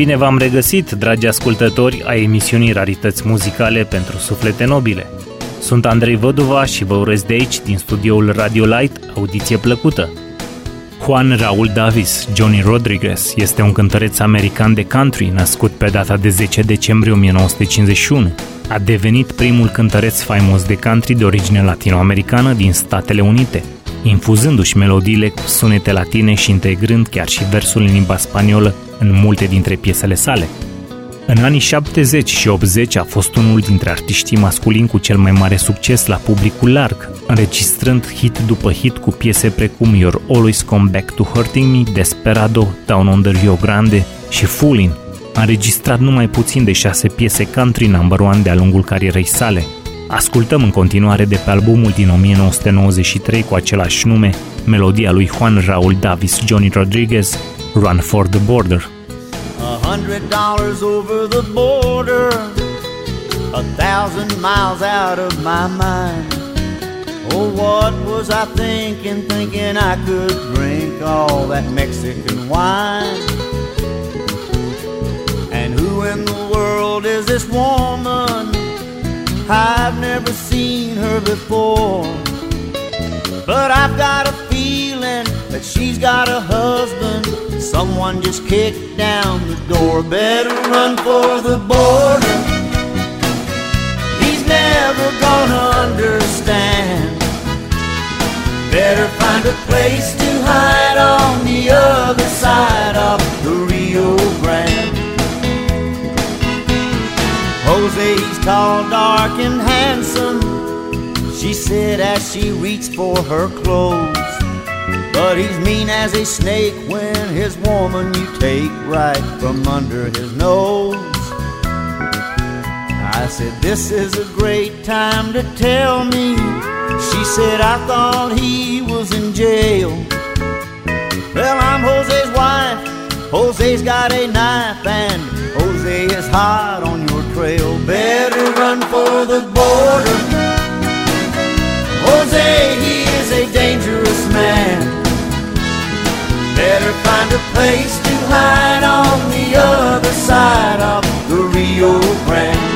Bine v-am regăsit, dragi ascultători, a emisiunii Rarități Muzicale pentru Suflete Nobile. Sunt Andrei Văduva și vă urez de aici, din studioul Radio Light, audiție plăcută. Juan Raul Davis, Johnny Rodriguez, este un cântăreț american de country născut pe data de 10 decembrie 1951. A devenit primul cântăreț faimos de country de origine latinoamericană din Statele Unite, infuzându-și melodiile cu sunete latine și integrând chiar și versul în limba spaniolă în multe dintre piesele sale. În anii 70 și 80 a fost unul dintre artiștii masculini cu cel mai mare succes la publicul larg, înregistrând hit după hit cu piese precum You're Always Come Back to Hurting Me, Desperado, Down on the Rio Grande și Foolin'. A înregistrat numai puțin de șase piese country number one de-a lungul carierei sale. Ascultăm în continuare de pe albumul din 1993 cu același nume, melodia lui Juan Raul Davis Johnny Rodriguez, Run for the Border. A hundred dollars over the border, a thousand miles out of my mind. Oh, what was I thinking, thinking I could drink all that Mexican wine? And who in the world is this woman? I've never seen her before. But I've got a feeling that she's got a husband. Someone just kicked down the door. Better run for the border. He's never gonna understand. Better find a place to hide on the other side of the Rio Grande. Jose's tall, dark, and handsome. She said as she reached for her clothes. But he's mean as a snake when his woman you take right from under his nose. I said, This is a great time to tell me. She said, I thought he was in jail. Well, I'm Jose's wife. Jose's got a knife, and Jose is hot on your trail. Better run for the border. Jose, he is a dangerous man. Better find a place to hide on the other side of the Rio Grande.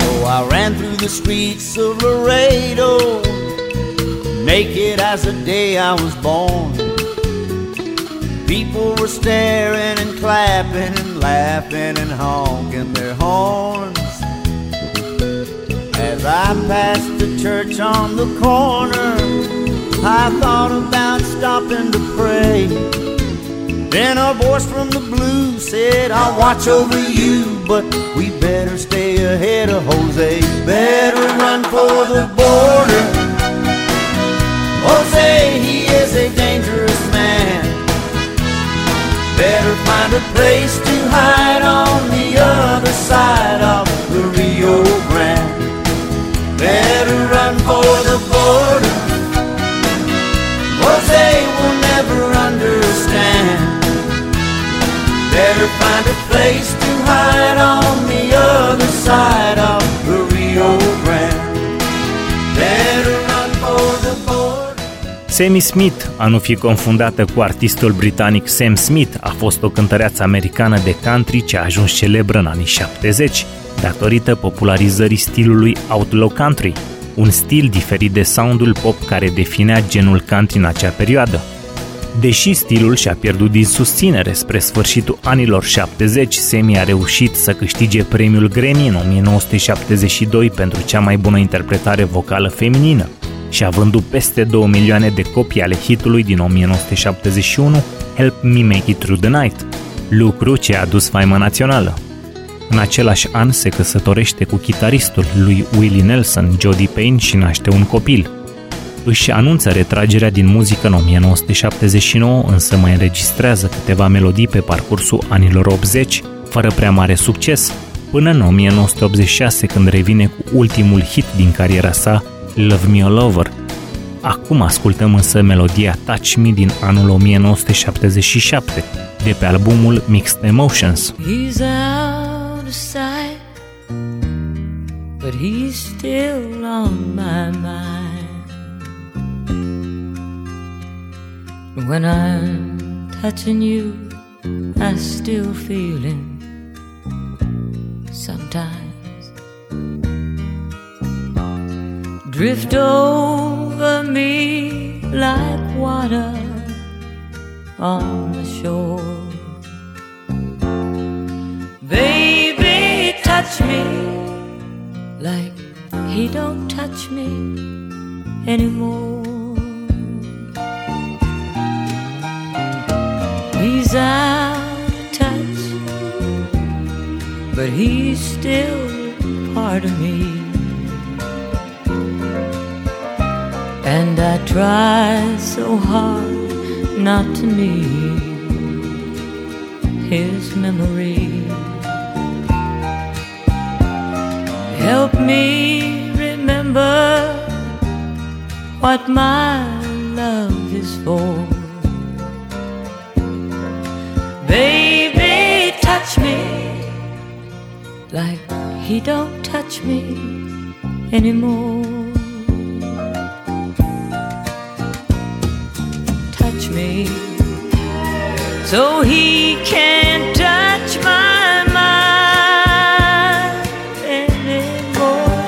So I ran through the streets of Laredo, naked as the day I was born. People were staring and clapping and laughing and honking their horns. As I passed the church on the corner, I thought about stopping to pray. Then a voice from the blue said, I'll watch over you, but we better stay ahead of Jose. Better run for the border. Better find a place to hide on the other side of the Rio Grande. Better run for the border. Jose will never understand. Better find a place to hide on the other side Sammy Smith, a nu fi confundată cu artistul britanic Sam Smith, a fost o cântăreață americană de country ce a ajuns celebră în anii 70, datorită popularizării stilului outlaw country, un stil diferit de soundul pop care definea genul country în acea perioadă. Deși stilul și-a pierdut din susținere spre sfârșitul anilor 70, Semi a reușit să câștige premiul Grammy în 1972 pentru cea mai bună interpretare vocală feminină și a vândut peste 2 milioane de copii ale hitului din 1971 Help Me Make It Through the Night, lucru ce a adus faimă națională. În același an se căsătorește cu chitaristul lui Willie Nelson, Jody Payne și naște un copil. Își anunță retragerea din muzică în 1979, însă mai înregistrează câteva melodii pe parcursul anilor 80, fără prea mare succes, până în 1986 când revine cu ultimul hit din cariera sa, Love Me All Over. Acum ascultăm însă melodia Touch Me din anul 1977, de pe albumul Mixed Emotions. He's out of sight, but but he's still on my mind. When I'm touching you, I still feel him sometimes. Drift over me like water on the shore. Baby, touch me like he don't touch me anymore. He's out of touch, but he's still part of me. And I try so hard not to need his memory. Help me remember what my love is for. Baby, touch me like he don't touch me anymore. So he can't touch my mind anymore.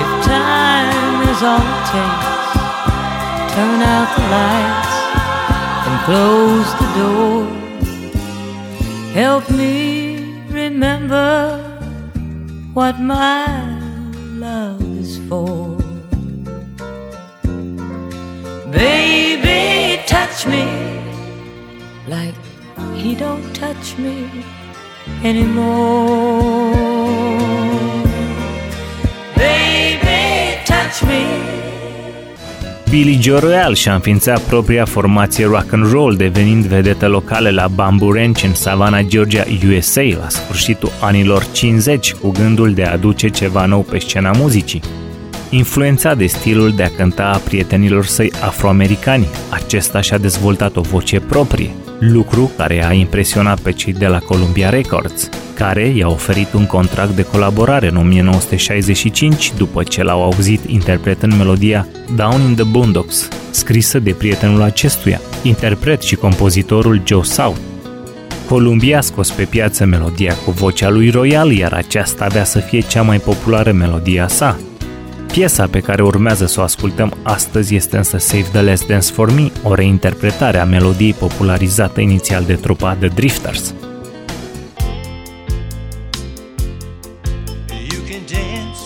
If time is all it takes, turn out the lights and close the door. Help me remember what my love is for. Baby, touch me like he don't touch me anymore. Baby, touch me. Billy Joe Royal și-a înființat propria formație rock and roll, devenind vedetă locală la Bamboo Ranch în Savannah, Georgia, USA, la sfârșitul anilor 50, cu gândul de a aduce ceva nou pe scena muzicii. Influențat de stilul de a cânta a prietenilor săi afroamericani, acesta și-a dezvoltat o voce proprie, lucru care a impresionat pe cei de la Columbia Records, care i-a oferit un contract de colaborare în 1965 după ce l-au auzit interpretând melodia Down in the Boondocks, scrisă de prietenul acestuia, interpret și compozitorul Joe South. Columbia a scos pe piață melodia cu vocea lui Royal, iar aceasta avea să fie cea mai populară melodie a sa, Piesa pe care urmează să o ascultăm astăzi este însă Save the Last Dance for Me, o reinterpretare a melodiei popularizată inițial de trupa The Drifters. You can dance,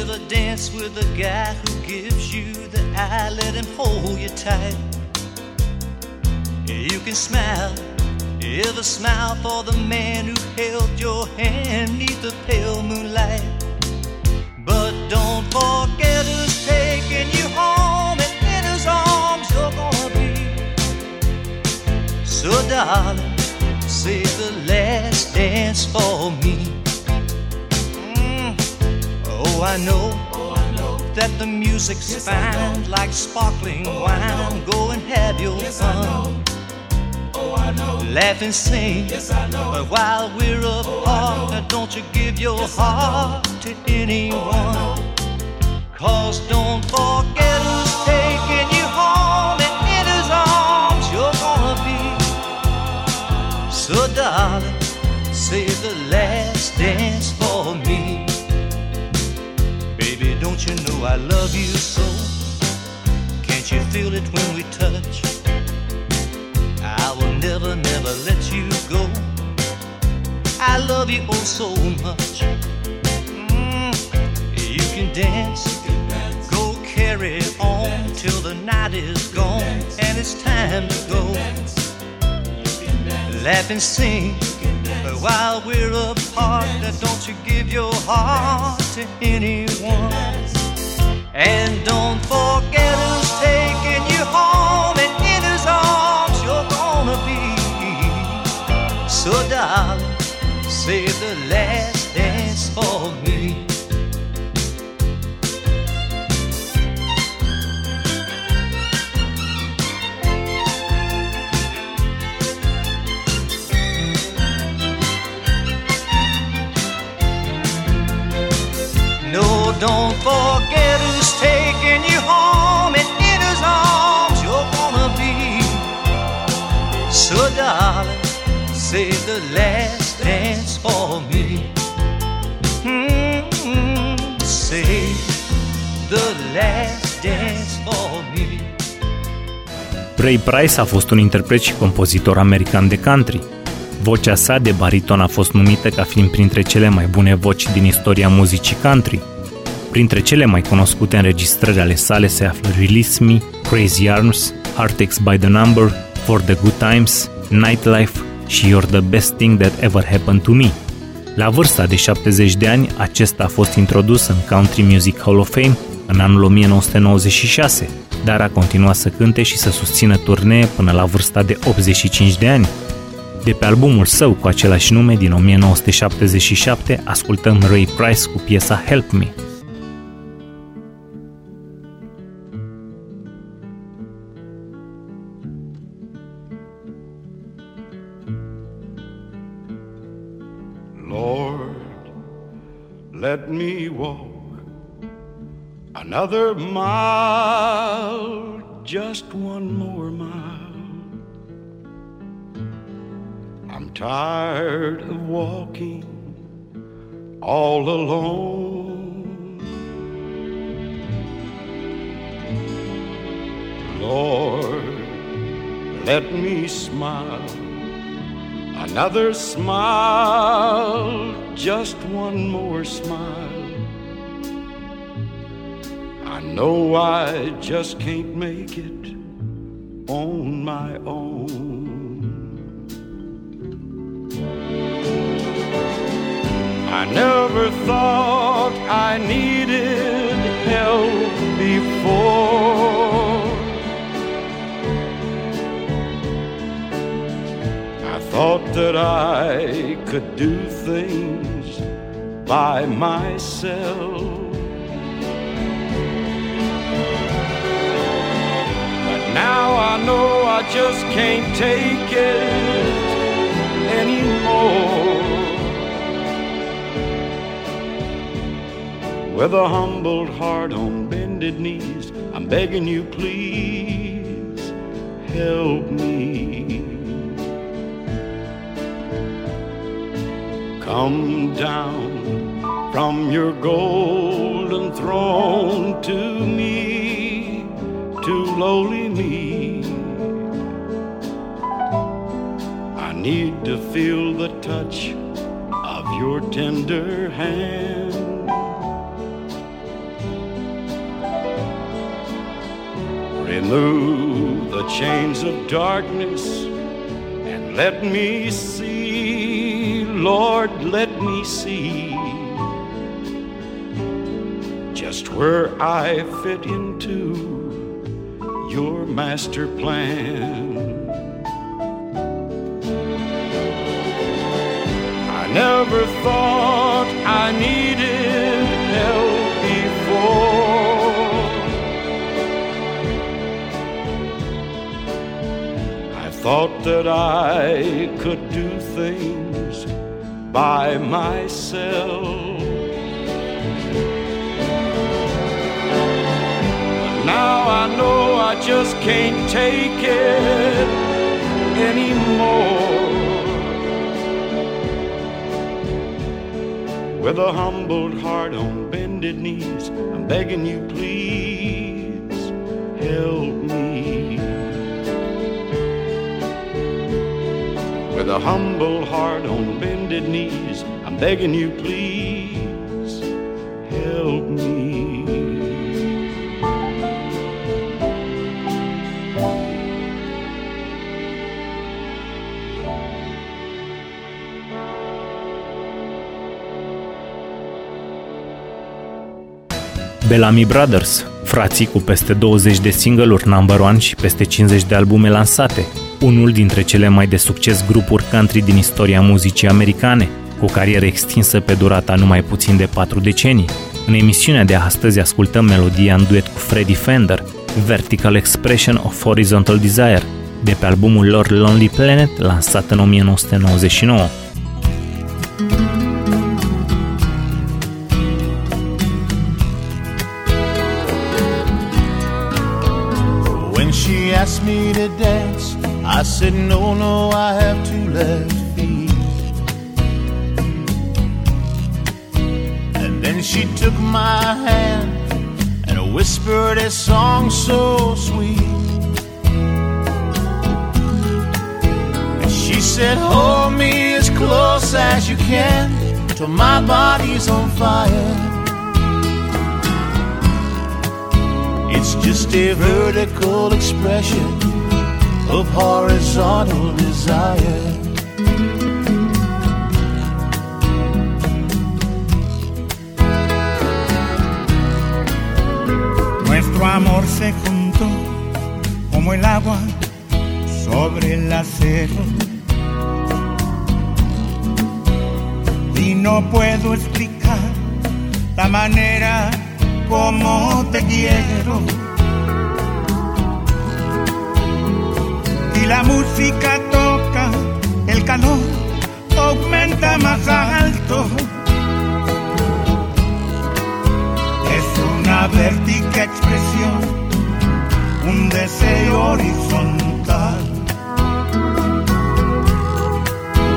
ever dance with a guy who gives you the eye, let him hold you tight. You can smile, ever smile for the man who held your hand neath the pale moonlight. Don't forget who's taking you home, and in his arms you're gonna be. So, darling, save the last dance for me. Mm. Oh, I know. That the music's fine, like sparkling wine. Go and have your fun. Laugh and sing. But while we're apart, now don't you give your heart to anyone. Cause don't forget who's taking you home, and in his arms you're gonna be. So, darling, save the last dance for me. Baby, don't you know I love you so? Can't you feel it when we touch? I love you oh so much. Mm, you can dance, go carry on till the night is gone and it's time to go. Laugh and sing, while we're apart, now don't you give your heart to anyone. And don't forget who's taking you home, and in his arms you're gonna be. So, darling, save the last dance for me. No, don't forget who's taking you home and in arms you're gonna be. So, darling, save the last. Dance for me. Mm-hmm. Save the last dance for me. Ray Price a fost un interpret și compozitor american de country. Vocea sa de bariton a fost numită ca fiind printre cele mai bune voci din istoria muzicii country. Printre cele mai cunoscute înregistrări ale sale se află Release Me, Crazy Arms, Heartaches by the Number, For the Good Times, Nightlife și You're the Best Thing That Ever Happened to Me. La vârsta de 70 de ani, acesta a fost introdus în Country Music Hall of Fame în anul 1996, dar a continuat să cânte și să susțină turnee până la vârsta de 85 de ani. De pe albumul său cu același nume din 1977, ascultăm Ray Price cu piesa Help Me. Let me walk another mile, just one more mile. I'm tired of walking all alone. Lord, let me smile another smile just one more smile. I know I just can't make it on my own. I never thought I needed help before. Thought that I could do things by myself. But now I know I just can't take it anymore. With a humbled heart on bended knees, I'm begging you, please help me. Come down from your golden throne to me, to lowly me. I need to feel the touch of your tender hand. Remove the chains of darkness and let me see, Lord, let me see just where I fit into your master plan. I never thought I needed help before. I thought that I could do things by myself. Now I know I just can't take it anymore. With a humbled heart on bended knees, I'm begging you, please help me. With a humble heart on bended knees, I'm begging you, please help me. Bellamy Brothers, frații cu peste 20 de single-uri number one și peste 50 de albume lansate, unul dintre cele mai de succes grupuri country din istoria muzicii americane, cu o carieră extinsă pe durata numai puțin de 4 decenii. În emisiunea de astăzi ascultăm melodia în duet cu Freddie Fender, Vertical Expression of Horizontal Desire, de pe albumul lor Lonely Planet, lansat în 1999. Said, No, no, I have two left feet. And then she took my hand and whispered a song so sweet. And she said, Hold me as close as you can till my body's on fire. It's just a vertical expression of horizontal desire. Nuestro amor se juntó como el agua sobre el acero. Y no puedo explicar la manera como te quiero. La música toca, el calor aumenta más alto. Es una vértica expresión, un deseo horizontal.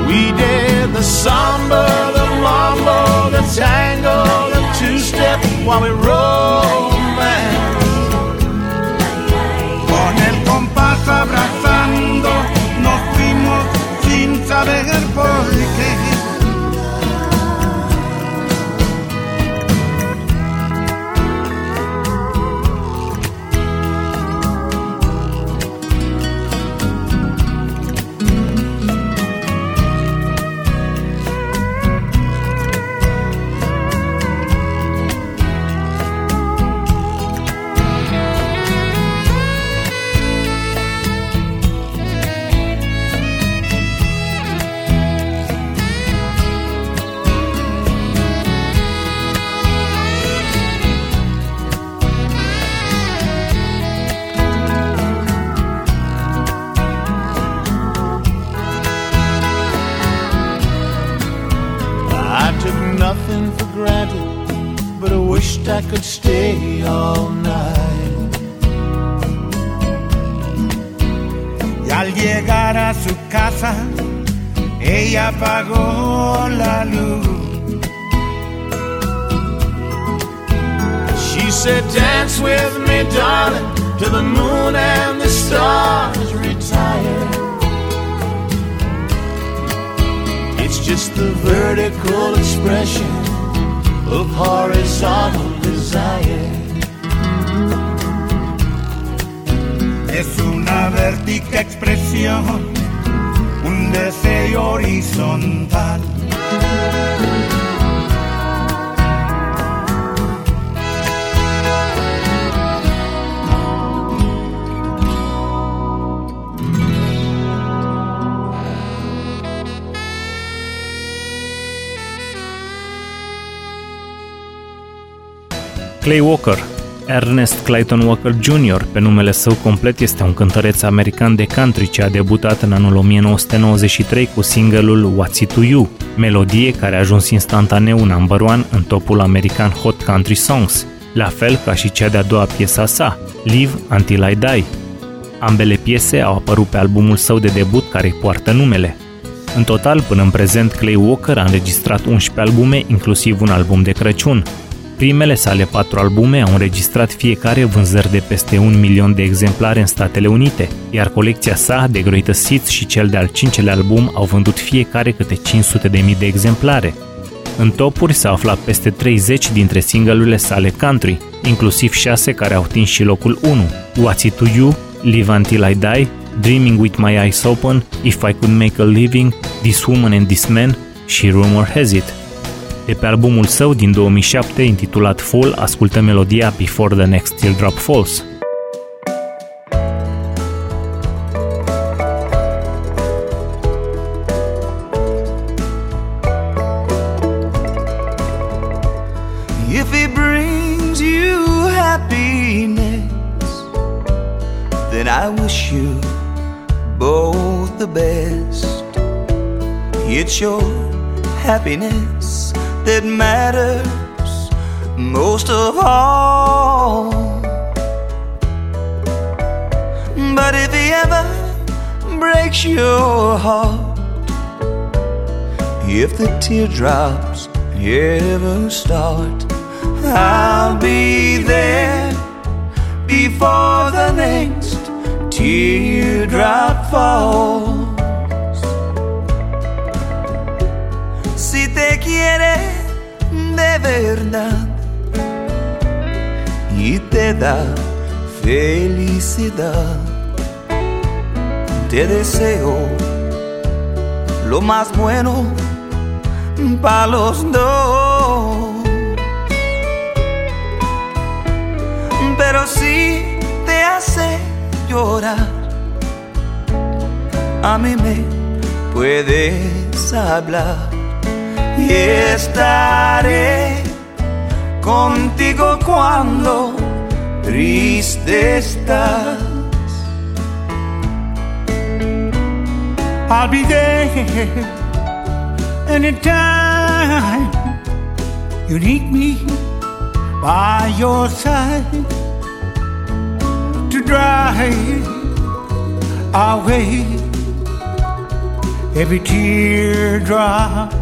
We did the samba, the mambo, the tango, the two-step while we romance. Con el compás nos fuimos sin saber por qué. Could stay all night. Y al llegar a su casa, ella apagó la luz. She said, Dance with me, darling, till the moon and the stars retire. It's just the vertical expression of horizontal. Es una vértica expresión, un deseo horizontal. Clay Walker Ernest Clayton Walker Jr., pe numele său complet, este un cântăreț american de country ce a debutat în anul 1993 cu singelul What's It To You, melodie care a ajuns instantaneu un number one în topul american Hot Country Songs, la fel ca și cea de-a doua piesa sa, Live Until I Die. Ambele piese au apărut pe albumul său de debut care îi poartă numele. În total, până în prezent, Clay Walker a înregistrat 11 albume, inclusiv un album de Crăciun. Primele sale patru albume au înregistrat fiecare vânzări de peste un milion de exemplare în Statele Unite, iar colecția sa, The Greatest Hits și cel de-al cincelea album au vândut fiecare câte 500 de mii de exemplare. În topuri s-au aflat peste 30 dintre singlurile sale country, inclusiv 6 care au atins și locul 1, What's It To You, Live Until I Die, Dreaming With My Eyes Open, If I Could Make a Living, This Woman and This Man și Rumor Has It. De pe albumul său din 2007 intitulat Fall ascultă melodia Before the Next Teardrop Falls. If it brings you happiness, then I wish you both the best. It's your happiness that matters most of all. But if he ever breaks your heart. If the teardrops ever start, I'll be there before the next teardrop falls. Verdad y te da felicidad, te deseo lo más bueno para los dos. Pero si te hace llorar, a mí me puedes hablar estaré contigo cuando triste estás. I'll be there anytime you need me by your side to drive away every teardrop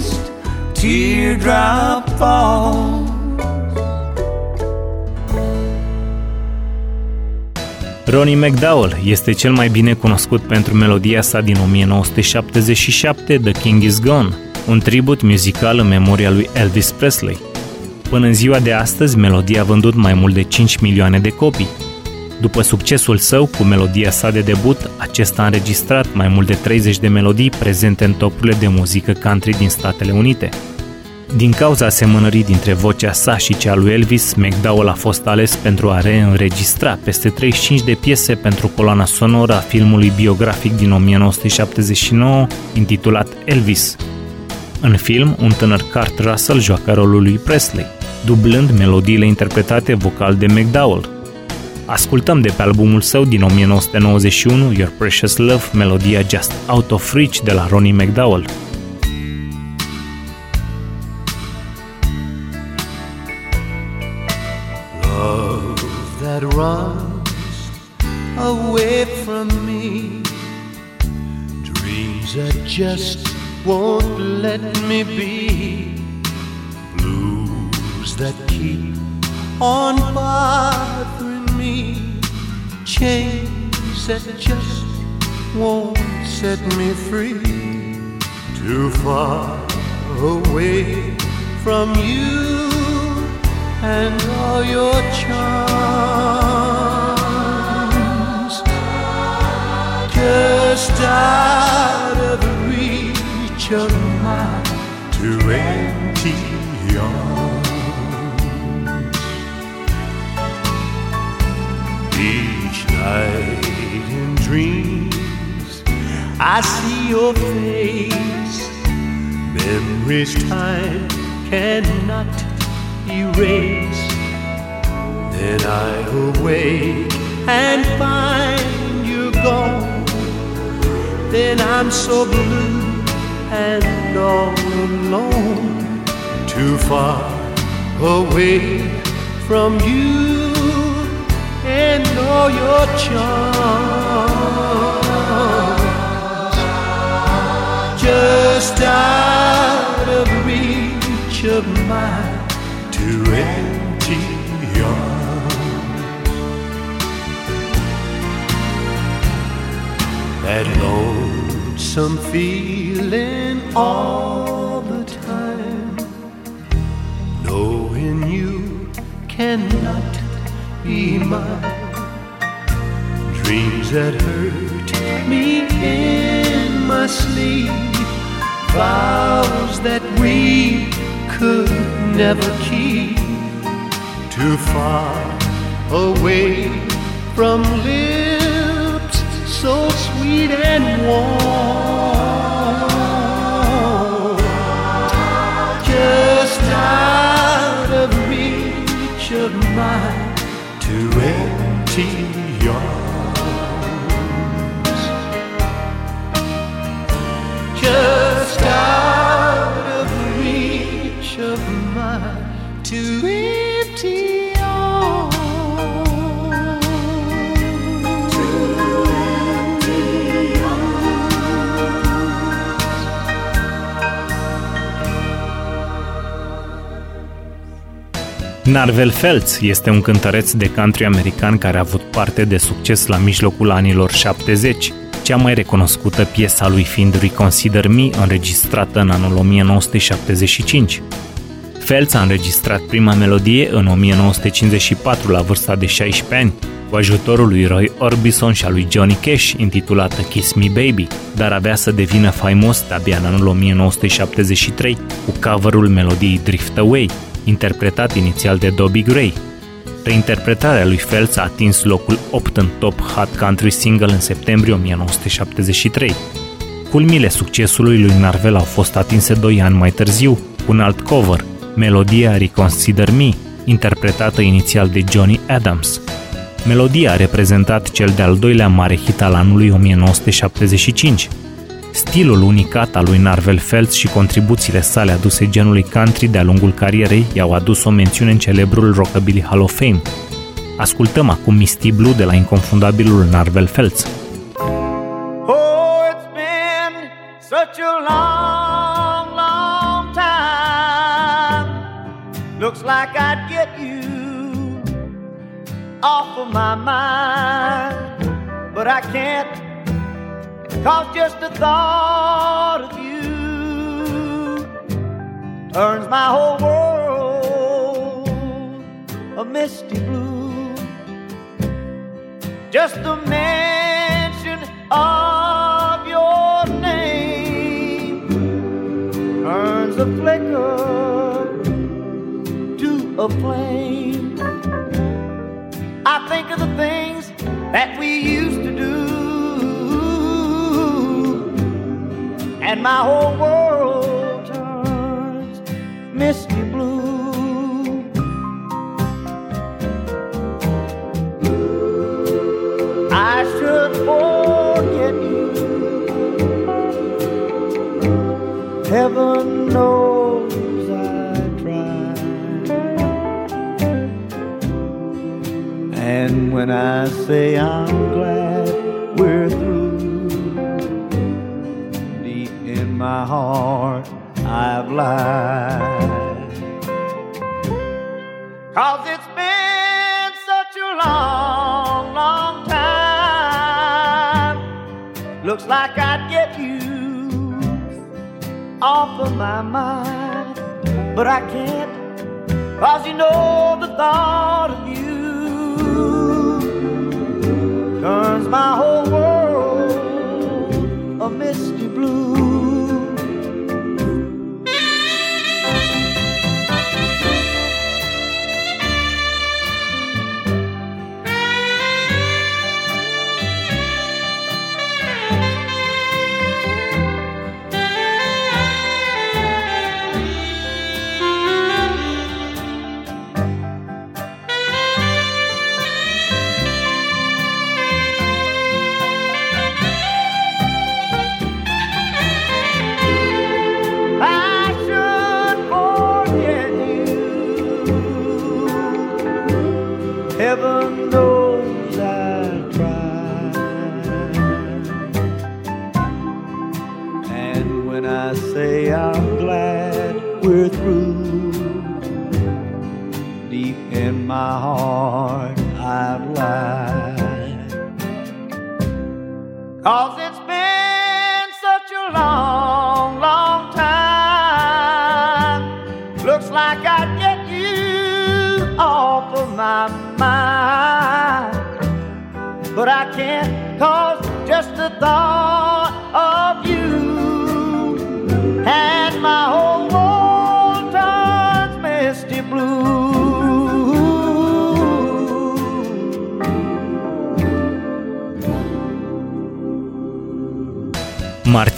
teardrop falls. Ronnie McDowell este cel mai bine cunoscut pentru melodia sa din 1977, The King is Gone, un tribut muzical în memoria lui Elvis Presley. Până în ziua de astăzi, melodia a vândut mai mult de 5 milioane de copii. După succesul său cu melodia sa de debut, acesta a înregistrat mai mult de 30 de melodii prezente în topurile de muzică country din Statele Unite. Din cauza asemănării dintre vocea sa și cea lui Elvis, McDowell a fost ales pentru a reînregistra peste 35 de piese pentru coloana sonoră a filmului biografic din 1979 intitulat Elvis. În film, un tânăr Kurt Russell joacă rolul lui Presley, dublând melodiile interpretate vocal de McDowell. Ascultăm de pe albumul său din 1991, Your Precious Love, melodia Just Out of Reach de la Ronnie McDowell. That runs away from me. Dreams that just won't let me be. Blues that keep on bothering me. Chains that just won't set me free. Too far away from you and all your charms. Just out of reach of my two empty arms. Each night in dreams, I see your face. Memories time cannot erase. Then I awake and find you're gone. Then I'm so blue and all alone, too far away from you and all your charms. Just out of reach of my That lonesome feeling all the time, knowing you cannot be mine. Dreams that hurt me in my sleep, vows that we could never keep. Too far away from lips so sweet and warm. Just out of reach of my to empty arms. Just out of reach of my to Narvel Feltz este un cântăreț de country american care a avut parte de succes la mijlocul anilor 70, cea mai recunoscută piesa lui fiind Reconsider Me, înregistrată în anul 1975. Feltz a înregistrat prima melodie în 1954 la vârsta de 16 ani, cu ajutorul lui Roy Orbison și a lui Johnny Cash, intitulată Kiss Me Baby, dar avea să devină faimos de-abia în anul 1973 cu coverul melodiei Drift Away, interpretat inițial de Dobby Gray. Reinterpretarea lui Phelps a atins locul 8 în Top Hot Country Single în septembrie 1973. Culmile succesului lui Narvel au fost atinse 2 ani mai târziu, cu un alt cover, melodia Reconsider Me, interpretată inițial de Johnny Adams. Melodia a reprezentat cel de-al doilea mare hit al anului 1975, Stilul unicat al lui Narvel Feltz și contribuțiile sale aduse genului country de-a lungul carierei i-au adus o mențiune în celebrul Rockabilly Hall of Fame. Ascultăm acum Misty Blue de la inconfundabilul Narvel Feltz. Oh, it's been such a long, long time. Looks like I'd get you off of my mind, but I can't. Cause just the thought of you turns my whole world a misty blue. Just the mention of your name turns a flicker to a flame. I think of the things that we used to do, and my whole world turns misty blue. I should forget you. Heaven knows I tried. And when I say I'm I've. Cause it's been such a long, long time. Looks like I'd get you off of my mind. But I can't, cause you know the thought of you turns my whole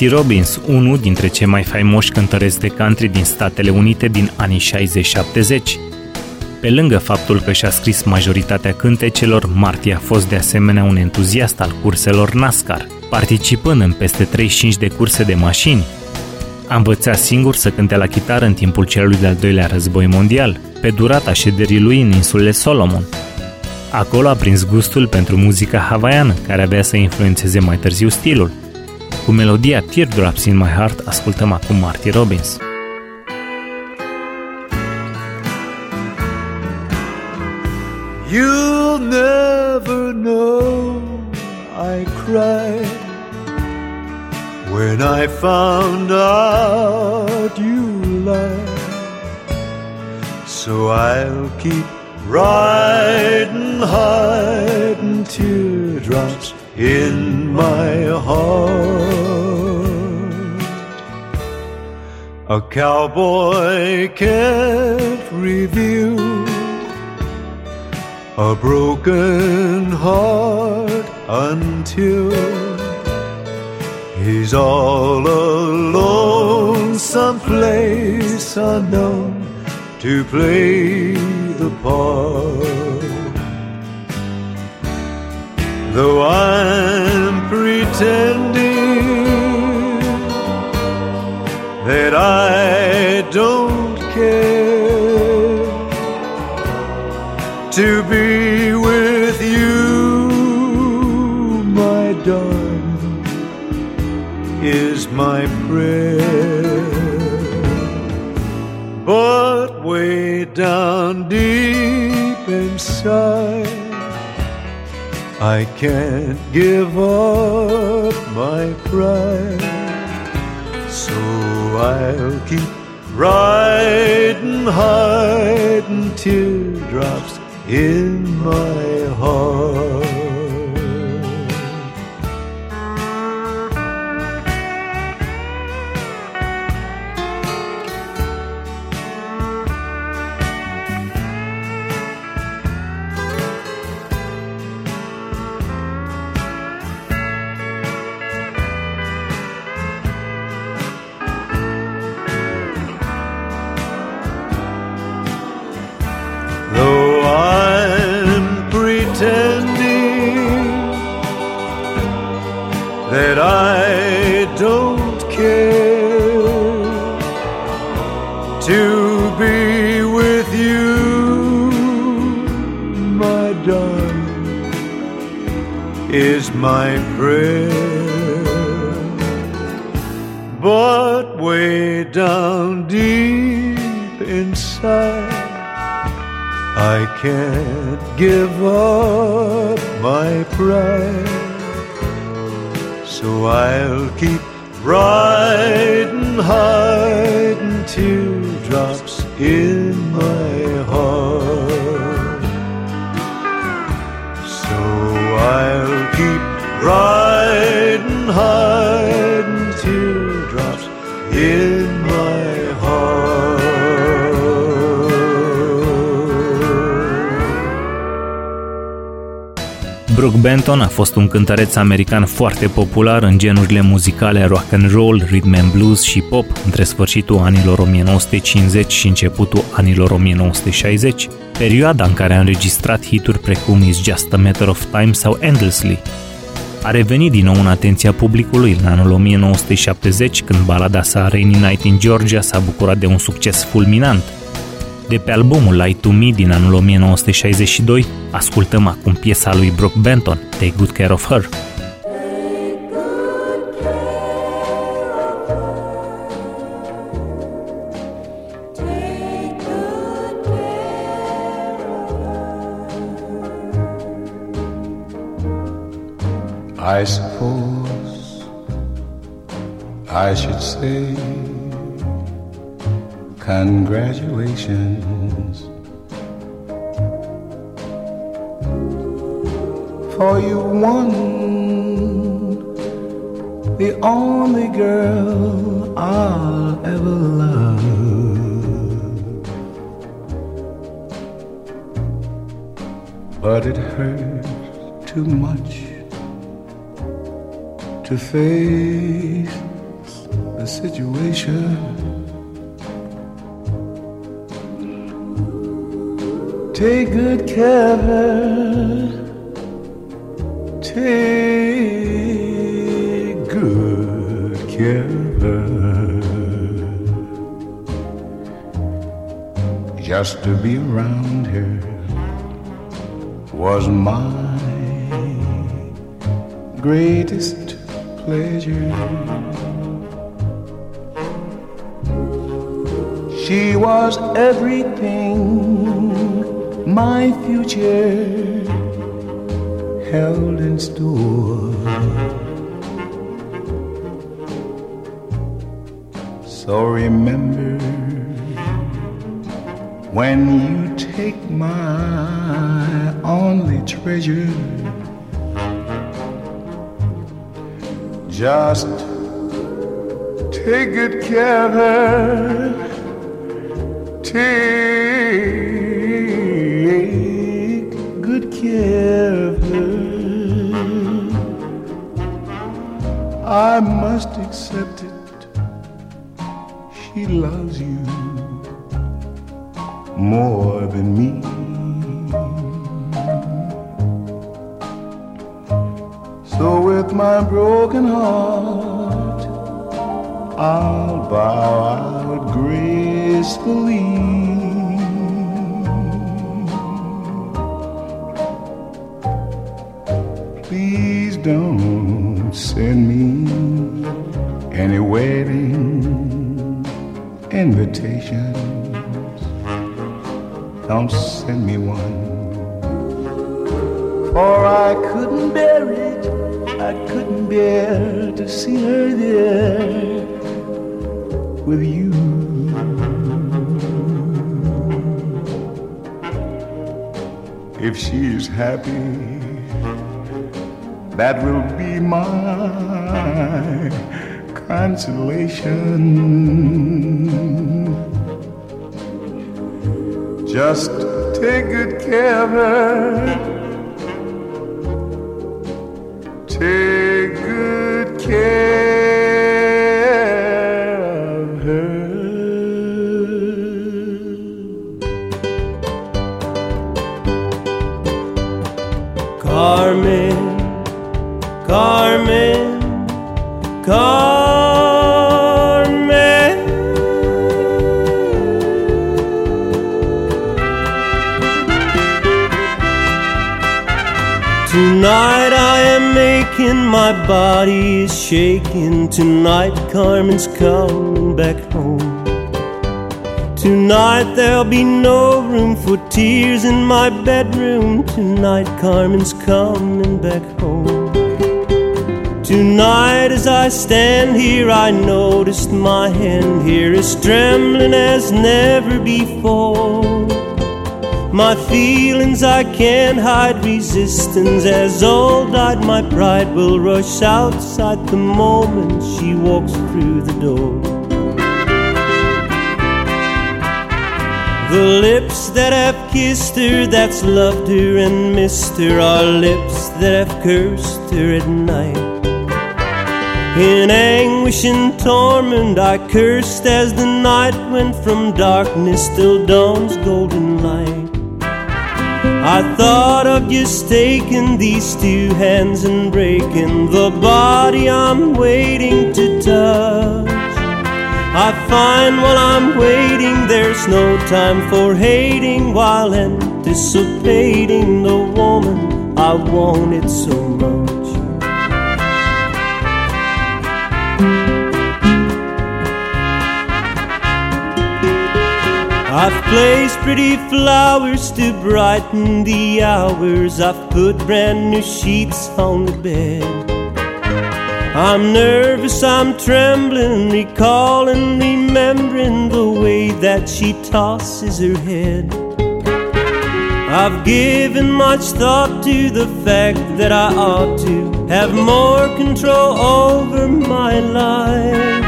Marty Robbins, unul dintre cei mai faimoși cântăreți de country din Statele Unite din anii 60-70. Pe lângă faptul că și-a scris majoritatea cântecelor, Marty a fost de asemenea un entuziast al curselor NASCAR, participând în peste 35 de curse de mașini. A învățat singur să cânte la chitară în timpul celui de-al doilea război mondial, pe durata șederii lui în insulele Solomon. Acolo a prins gustul pentru muzica havaiană, care avea să influențeze mai târziu stilul. Cu melodia Teardrops in My Heart ascultăm acum Marty Robbins. You'll never know I cried when I found out you lied. So I'll keep riding, hiding teardrops in my heart. A cowboy can't review a broken heart until he's all alone someplace unknown to play the part. Though I'm pretending that I don't care to be with you, my darling, is my prayer. But way down deep inside, I can't give up my pride. So I'll keep riding, hiding teardrops in my heart. Cântăreț american foarte popular în genurile muzicale rock and roll, rhythm and blues și pop între sfârșitul anilor 1950 și începutul anilor 1960, perioada în care a înregistrat hituri precum It's Just a Matter of Time sau Endlessly. A revenit din nou în atenția publicului în anul 1970 când balada sa Rainy Night in Georgia s-a bucurat de un succes fulminant – de pe albumul Lie to Me din anul 1962, ascultăm acum piesa lui Brooke Benton, Take Good Care of Her. I suppose I should say congratulations. For you won the only girl I'll ever love. But it hurt too much to face Just to be around her was my greatest pleasure. She was everything store. So remember when you take my only treasure, just take good care of her. Take I must accept it. She loves you more than me. So with my broken heart, I'll bow out gracefully. Please don't send me any wedding invitations. Don't send me one. For I couldn't bear it, I couldn't bear to see her there with you. If she is happy, that will be my consolation. Just take good care of her. Take making my body is shaking. Tonight Carmen's coming back home. Tonight there'll be no room for tears in my bedroom. Tonight Carmen's coming back home. Tonight as I stand here, I noticed my hand here is trembling as never before. Feelings I can't hide resistance as all died my pride will rush outside the moment she walks through the door. The lips that have kissed her, that's loved her and missed her, are lips that have cursed her at night. In anguish and torment, I cursed as the night went from darkness till dawn's golden light. I thought of just taking these two hands and breaking the body I'm waiting to touch. I find while I'm waiting, there's no time for hating while anticipating the woman I wanted so much. I've placed pretty flowers to brighten the hours. I've put brand new sheets on the bed. I'm nervous, I'm trembling, recalling, remembering the way that she tosses her head. I've given much thought to the fact that I ought to have more control over my life.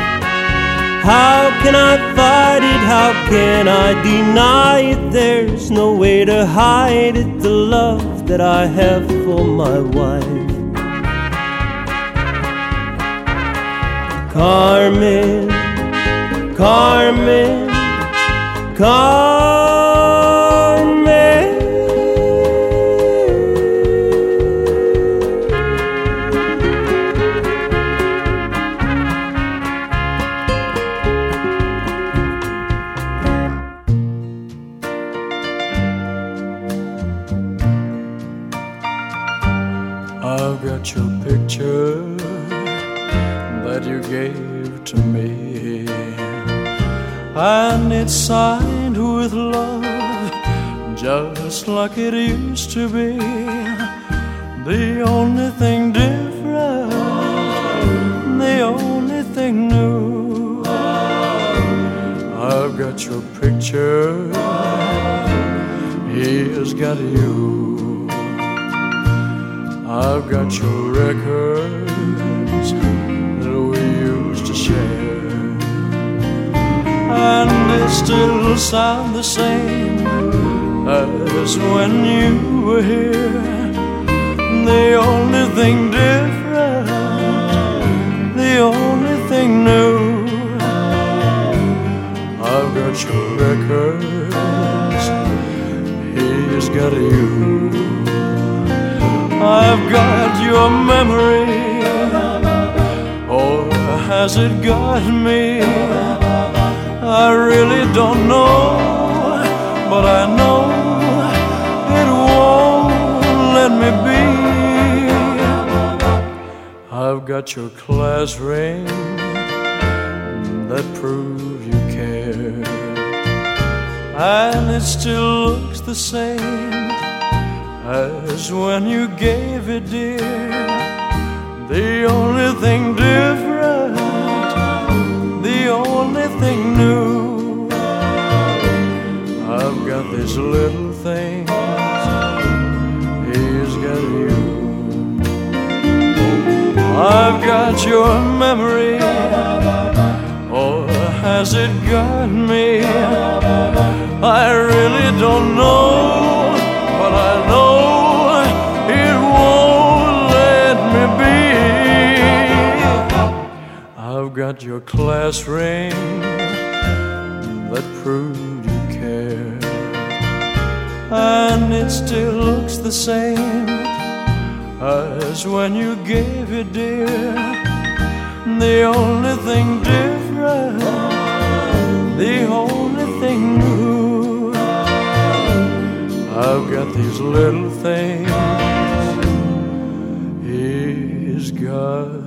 How can I fight it? How can I deny it? There's no way to hide it, the love that I have for my wife. Carmen, Carmen, Carmen. And it's signed with love, just like it used to be. The only thing different, the only thing new. I've got your picture, he's got you. I've got your records that we used to share, and they still sound the same as when you were here. The only thing different, the only thing new. I've got your records, he's got you. I've got your memory, or has it got me? I really don't know, but I know it won't let me be. I've got your class ring that proves you care, and it still looks the same as when you gave it, dear. The only thing different, the only thing new. I've got these little things, he's got you. I've got your memory, or has it got me? I really don't know, but I know got your class ring that proved you care, and it still looks the same as when you gave it, dear. The only thing different, the only thing new. I've got these little things. He's got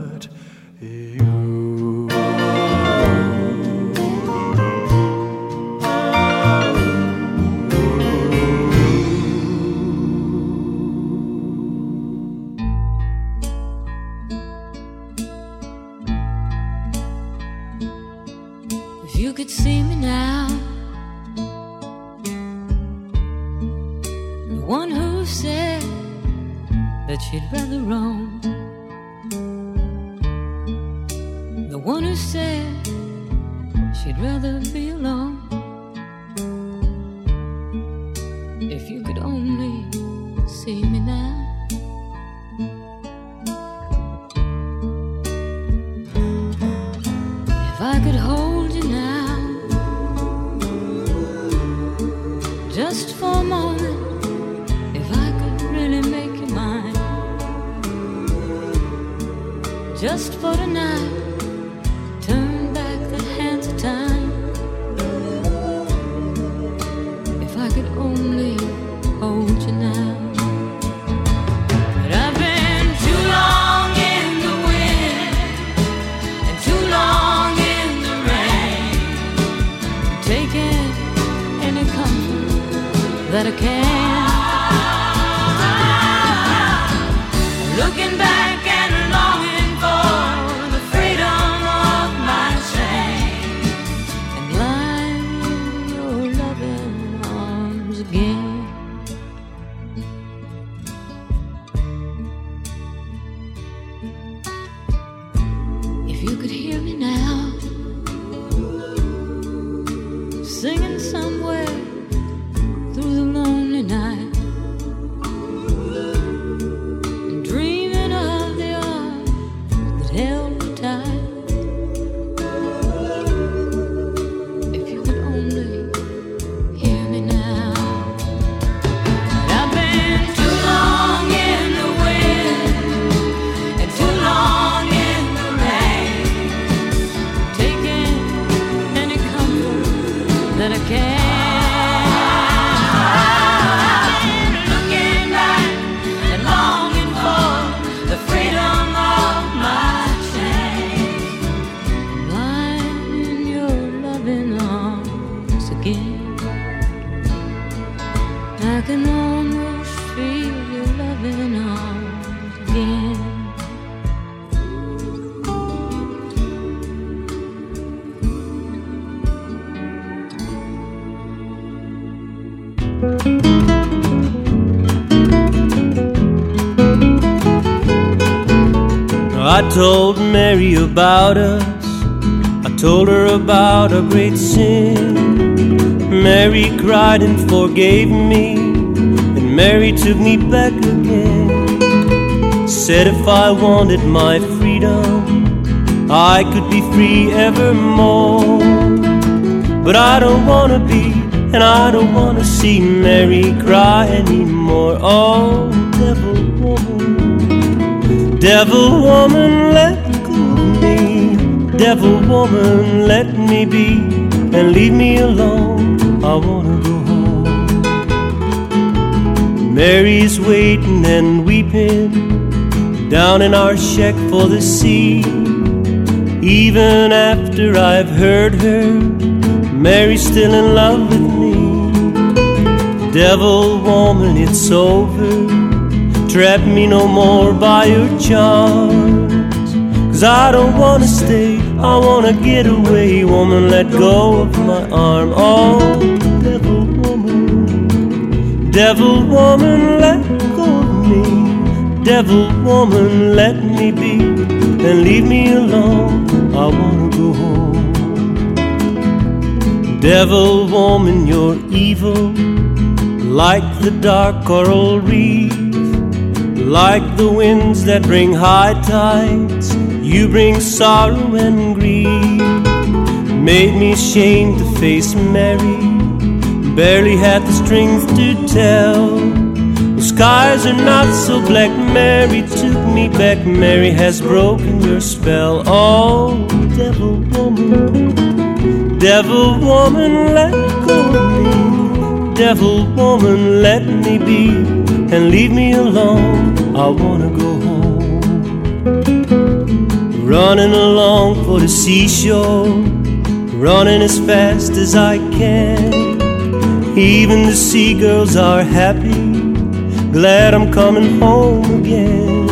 I told Mary about us. I told her about our great sin. Mary cried and forgave me, and Mary took me back again. Said if I wanted my freedom, I could be free evermore. But I don't wanna be, and I don't wanna see Mary cry anymore. Oh, devil woman, let go of me. Devil woman, let me be and leave me alone. I wanna go home. Mary's waiting and weeping down in our shack for the sea. Even after I've heard her, Mary's still in love with me. Devil woman, it's over. Trap me no more by your charms. Cause I don't wanna stay, I wanna get away. Woman, let go of my arm. Oh, devil woman, devil woman, let go of me. Devil woman, let me be and leave me alone. I wanna go home. Devil woman, you're evil, like the dark coral reef, like the winds that bring high tides. You bring sorrow and grief. Made me ashamed to face Mary, barely had the strength to tell. The skies are not so black. Mary took me back. Mary has broken your spell. Oh, devil woman. Devil woman, let go of me. Devil woman, let me be and leave me alone. I wanna go home. Running along for the seashore, running as fast as I can. Even the seagulls are happy, glad I'm coming home again.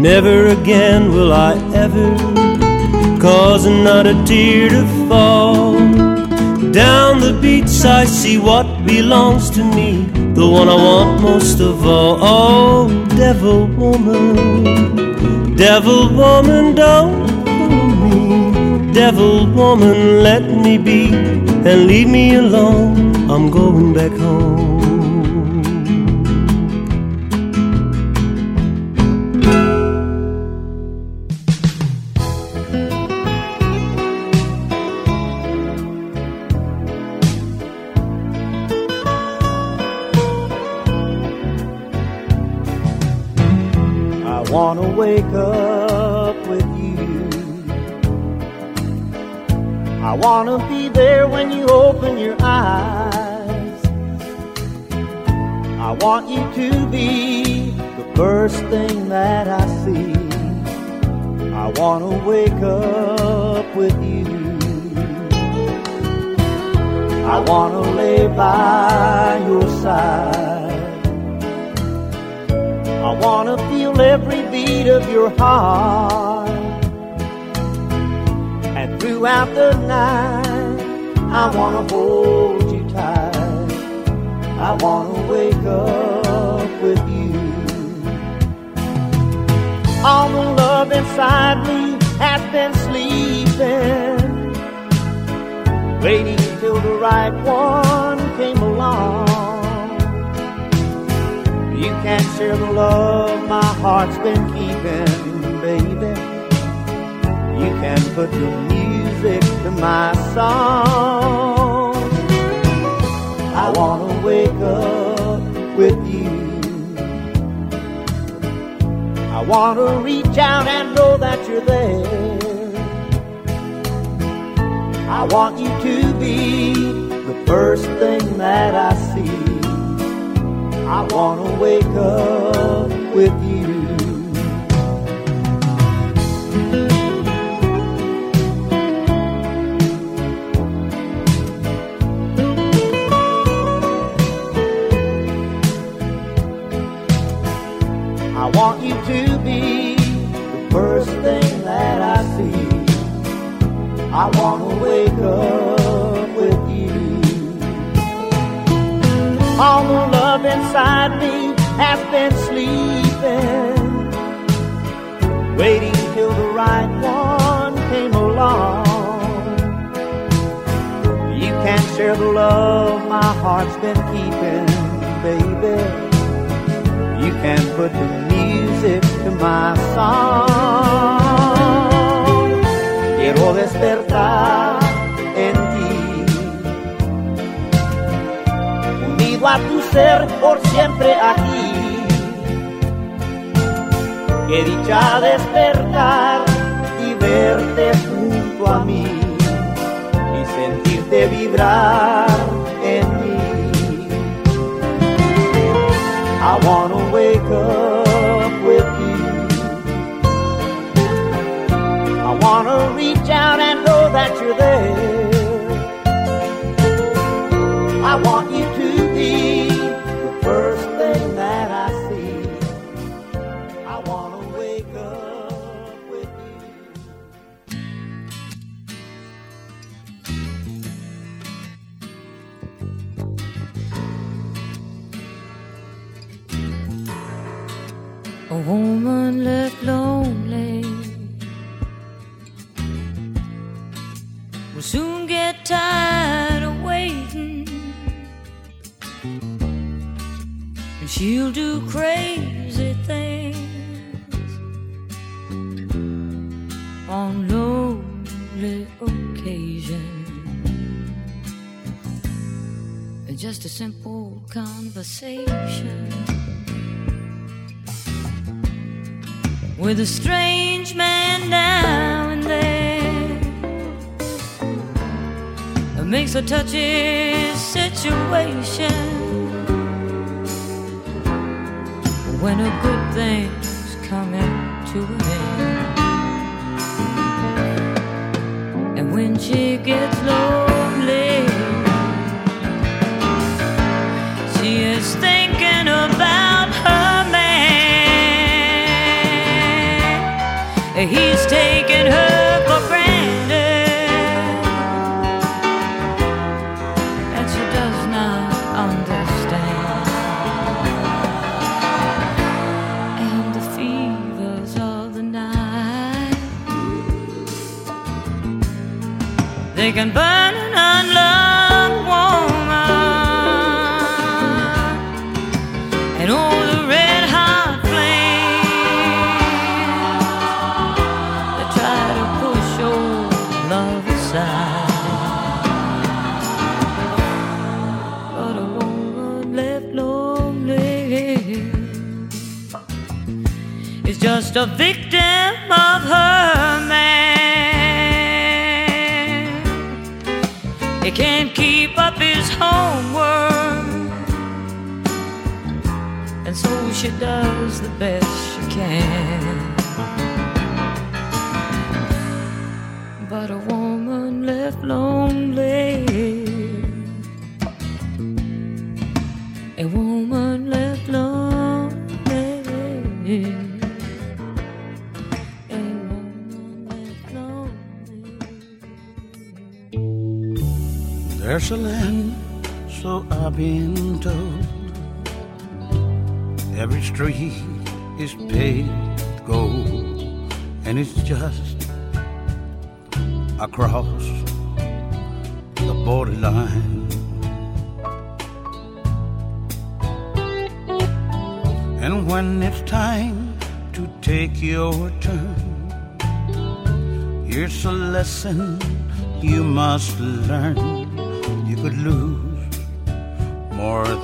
Never again will I ever cause another tear to fall. Down the beach, I see what belongs to me, the one I want most of all. Oh, devil woman, devil woman, don't fool me. Devil woman, let me be and leave me alone. I'm going back home.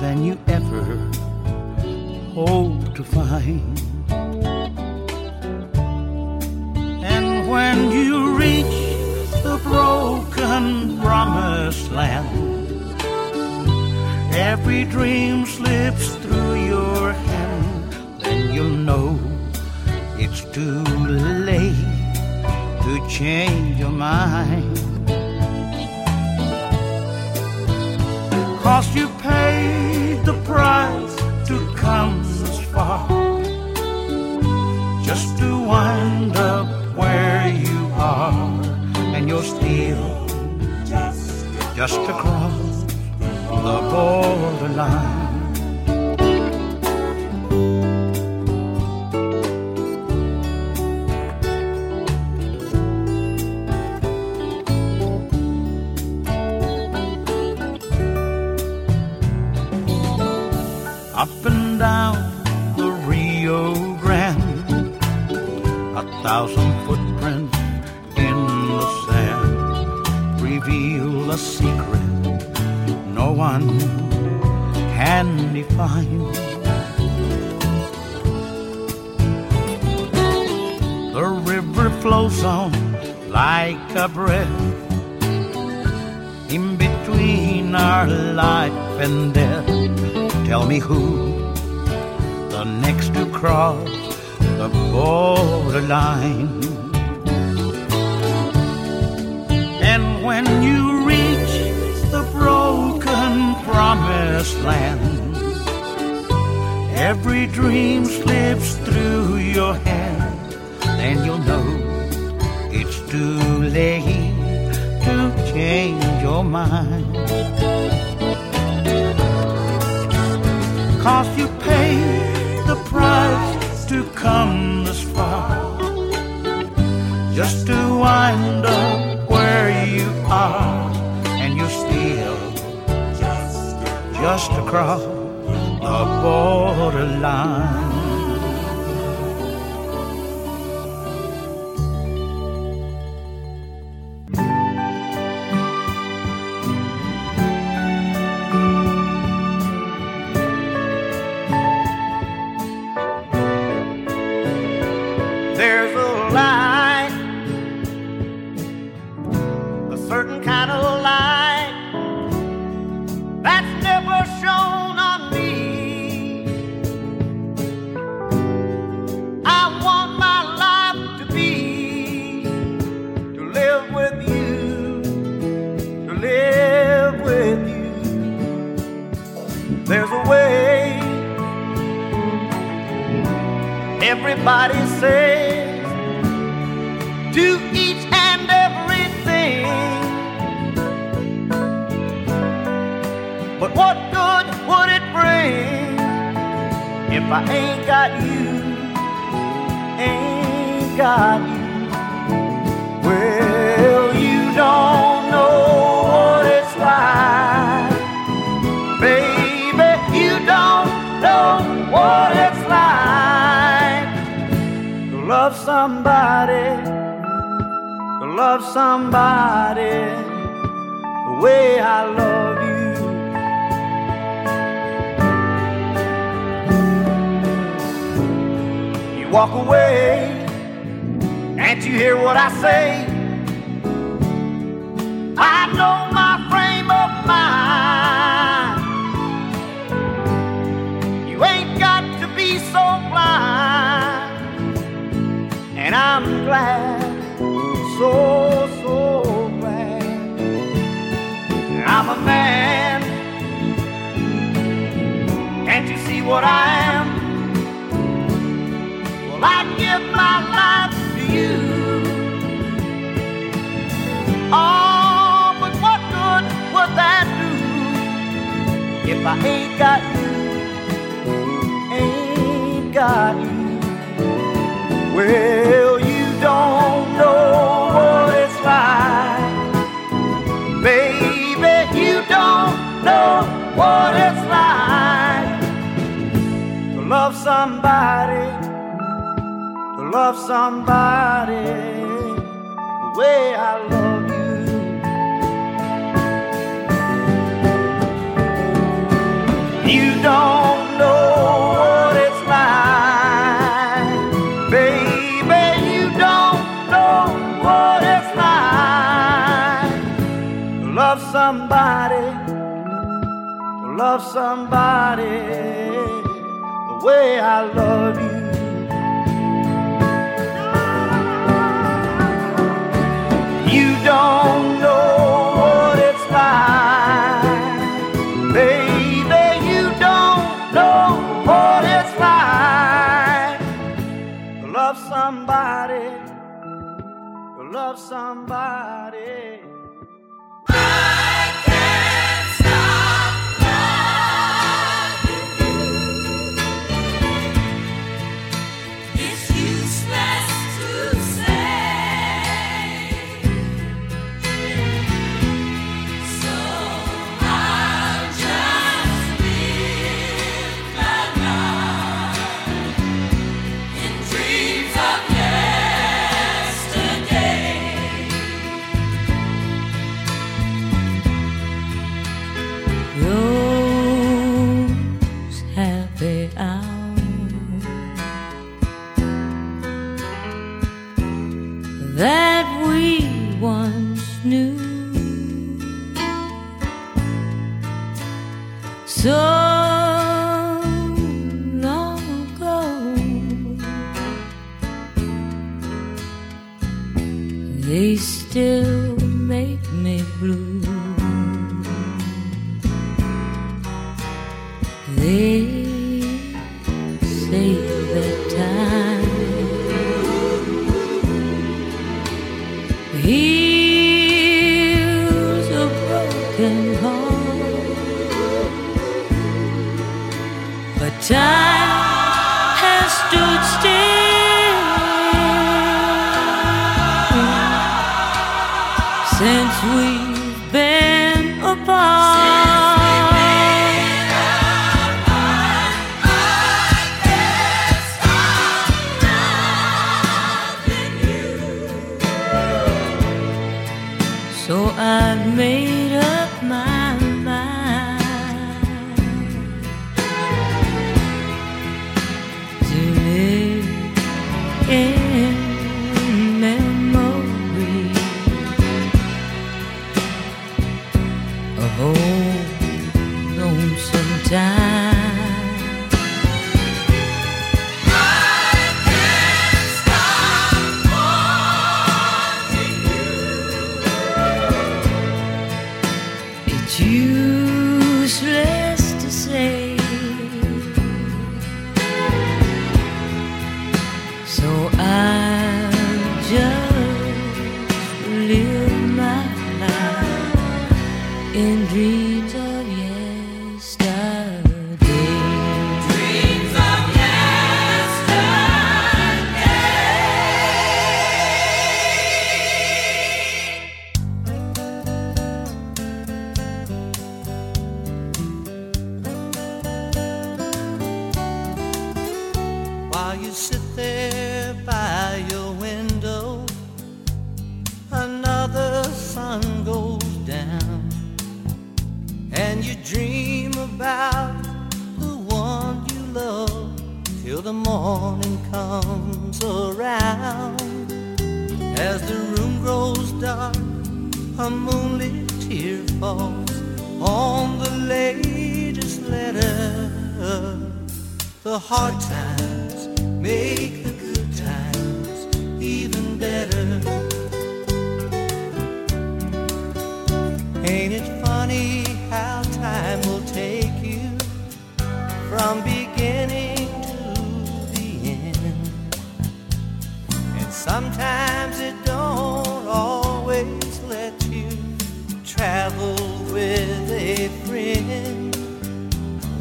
than you ever hope to find. And when you reach the broken promised land, every dream slips through your hand, then you'll know it's too late to change your mind. Cause you pay the prize to come this far. Just to wind up where you are and you're still just across the borderline.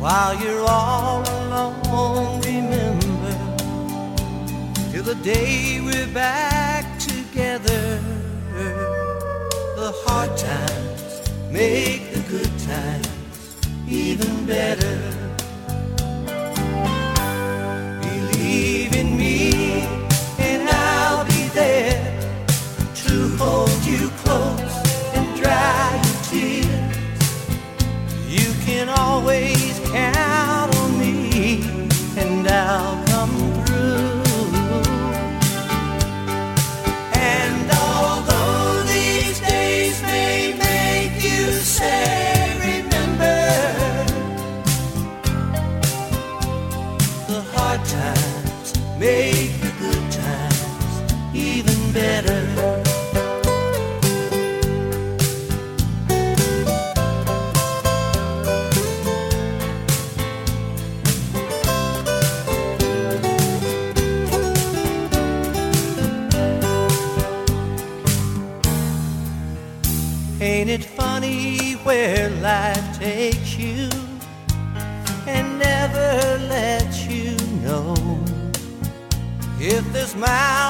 while you're all alone. Remember till the day we're back together. The hard times make the good times even better. can. life takes you and never lets you know. If this mile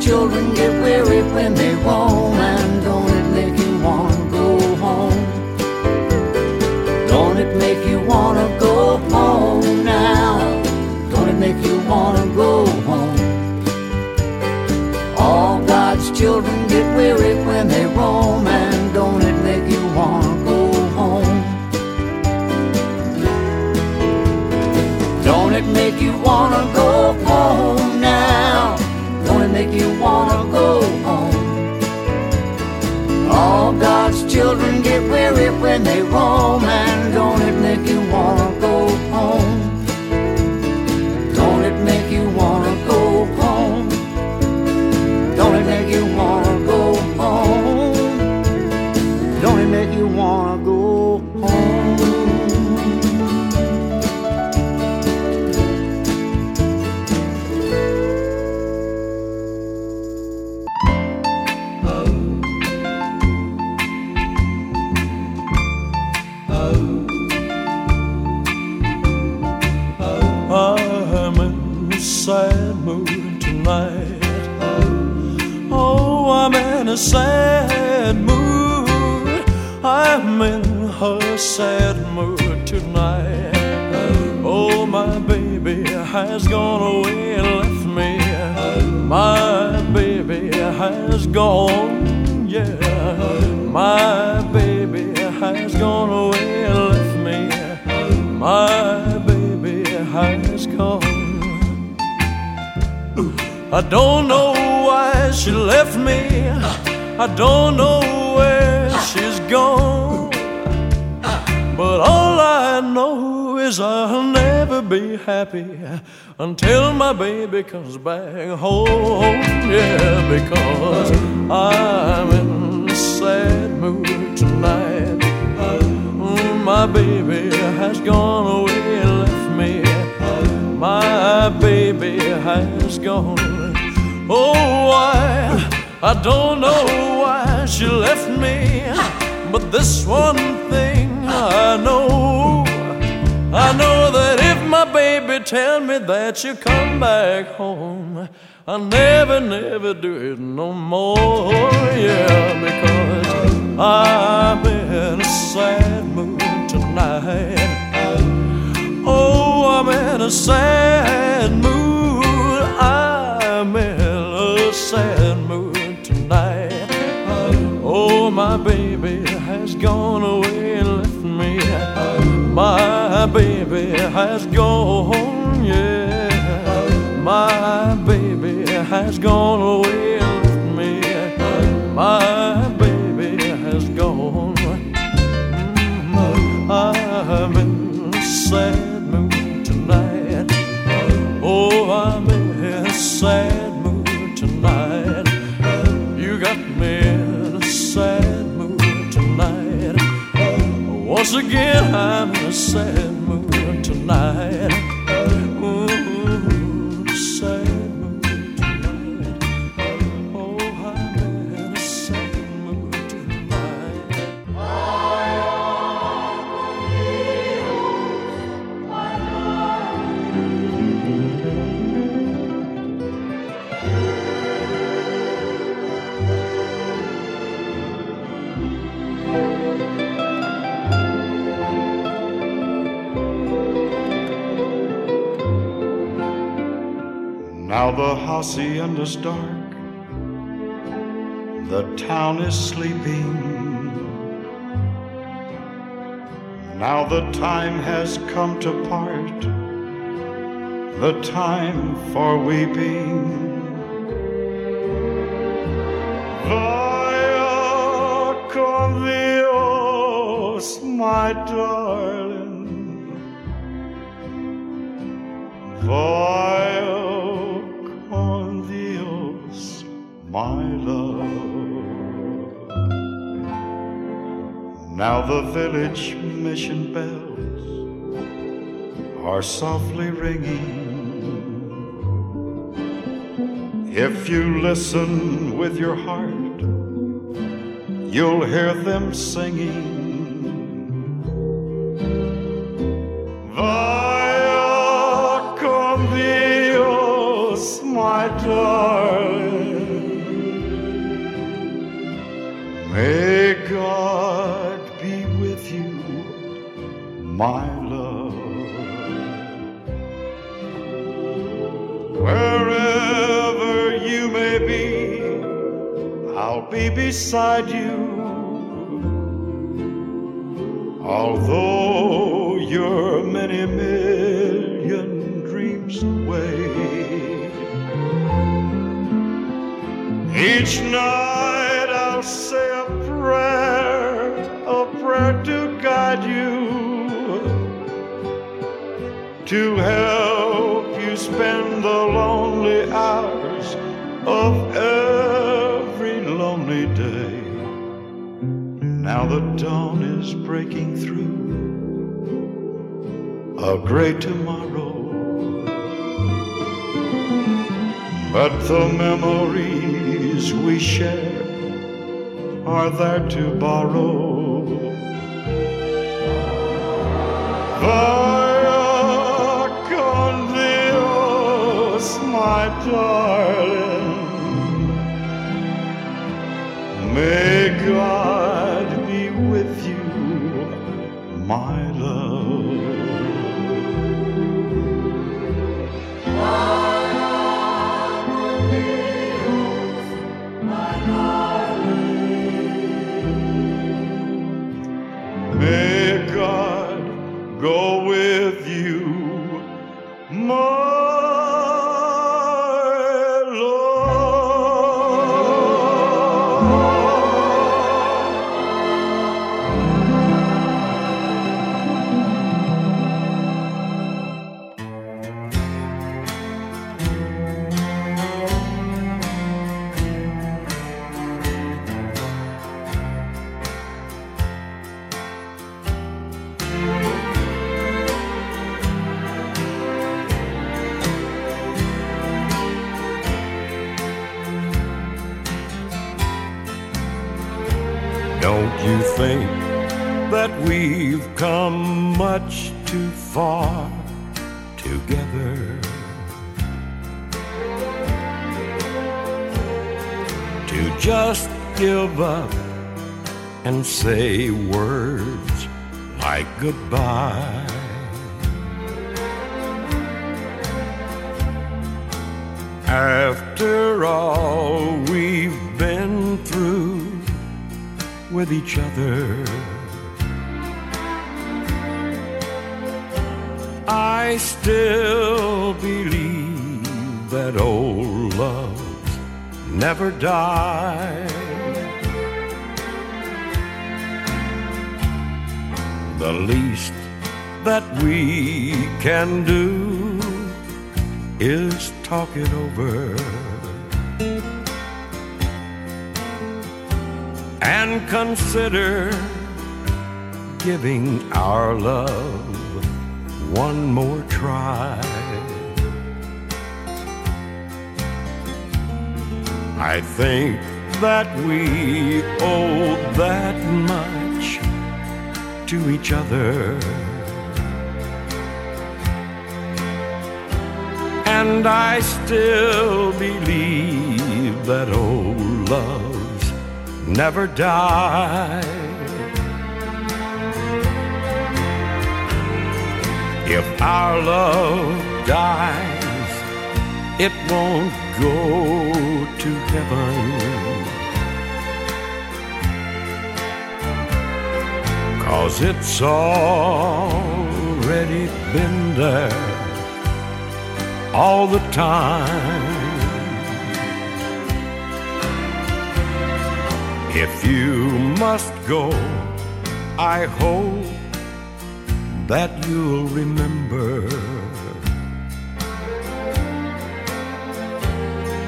children get weary when they roam, and don't it make you wanna go home? Don't it make you wanna go home now? Don't it make you wanna go home? All God's children get weary when they roam, and don't it make you wanna go home? Don't it make you wanna go home children get weary when they roam, a sad mood. I'm in a sad mood tonight. Oh, my baby has gone away and left me. My baby has gone, yeah. My baby has gone away and left me. My baby has gone. I don't know why she left me. I don't know where she's gone. But all I know is I'll never be happy until my baby comes back home. Yeah, because I'm in a sad mood tonight. My baby has gone away and left me. My baby has gone. Oh, why? I don't know why she left me. But this one thing I know. I know that if my baby tell me that she'll come back home, I'll never, never do it no more. Yeah, because I'm in a sad mood tonight. Oh, I'm in a sad mood. I'm in a sad mood. Oh, my baby has gone away and left me. My baby has gone, yeah. My baby has gone away and left me. My Once again, I'm in a sad mood tonight. Now the hacienda's dark, the town is sleeping. Now the time has come to part, the time for weeping. Vaya con Dios, my darling. Vaya my love. Now the village mission bells are softly ringing. If you listen with your heart, you'll hear them singing. My darling. Beside you. Although you're many million dreams away, each night I'll say a prayer, a prayer to guide you, to help a great tomorrow. But the memories we share are there to borrow. Vaya con Dios, my darling. May God die. If our love dies, it won't go to heaven. Cause it's already been there all the time. If you must go, I hope that you'll remember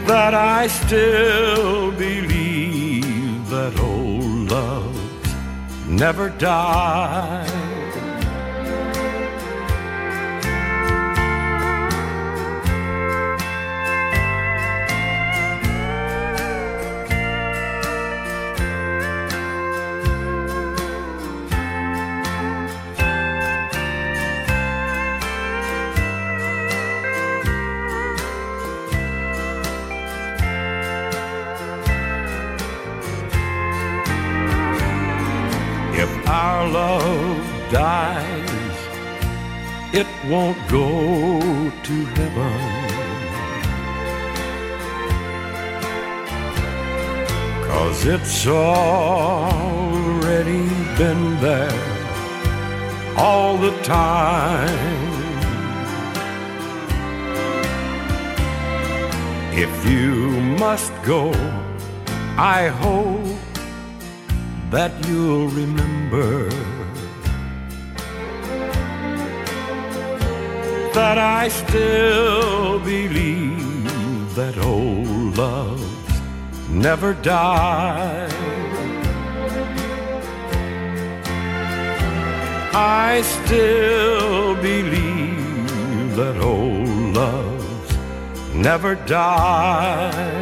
that I still believe that old loves never die. It won't go to heaven. Cause it's already been there all the time. If you must go, I hope that you'll remember that I still believe that old loves never die. I still believe that old loves never die.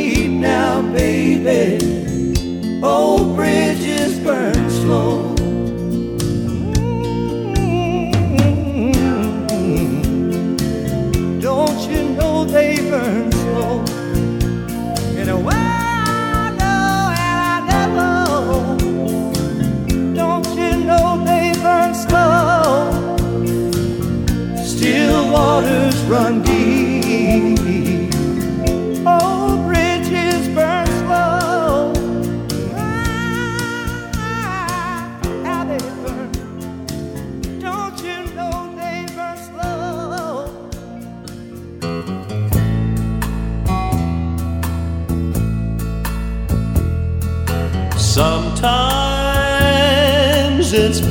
now.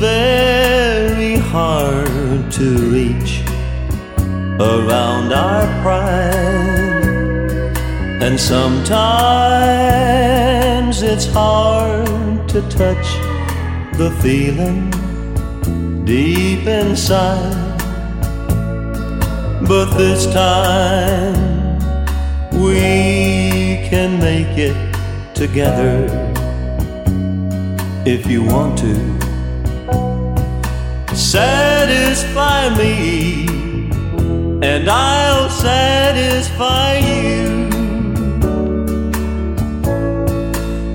very hard to reach around our pride. And sometimes it's hard to touch the feeling deep inside. But this time we can make it together if you want to. Satisfy me, and I'll satisfy you.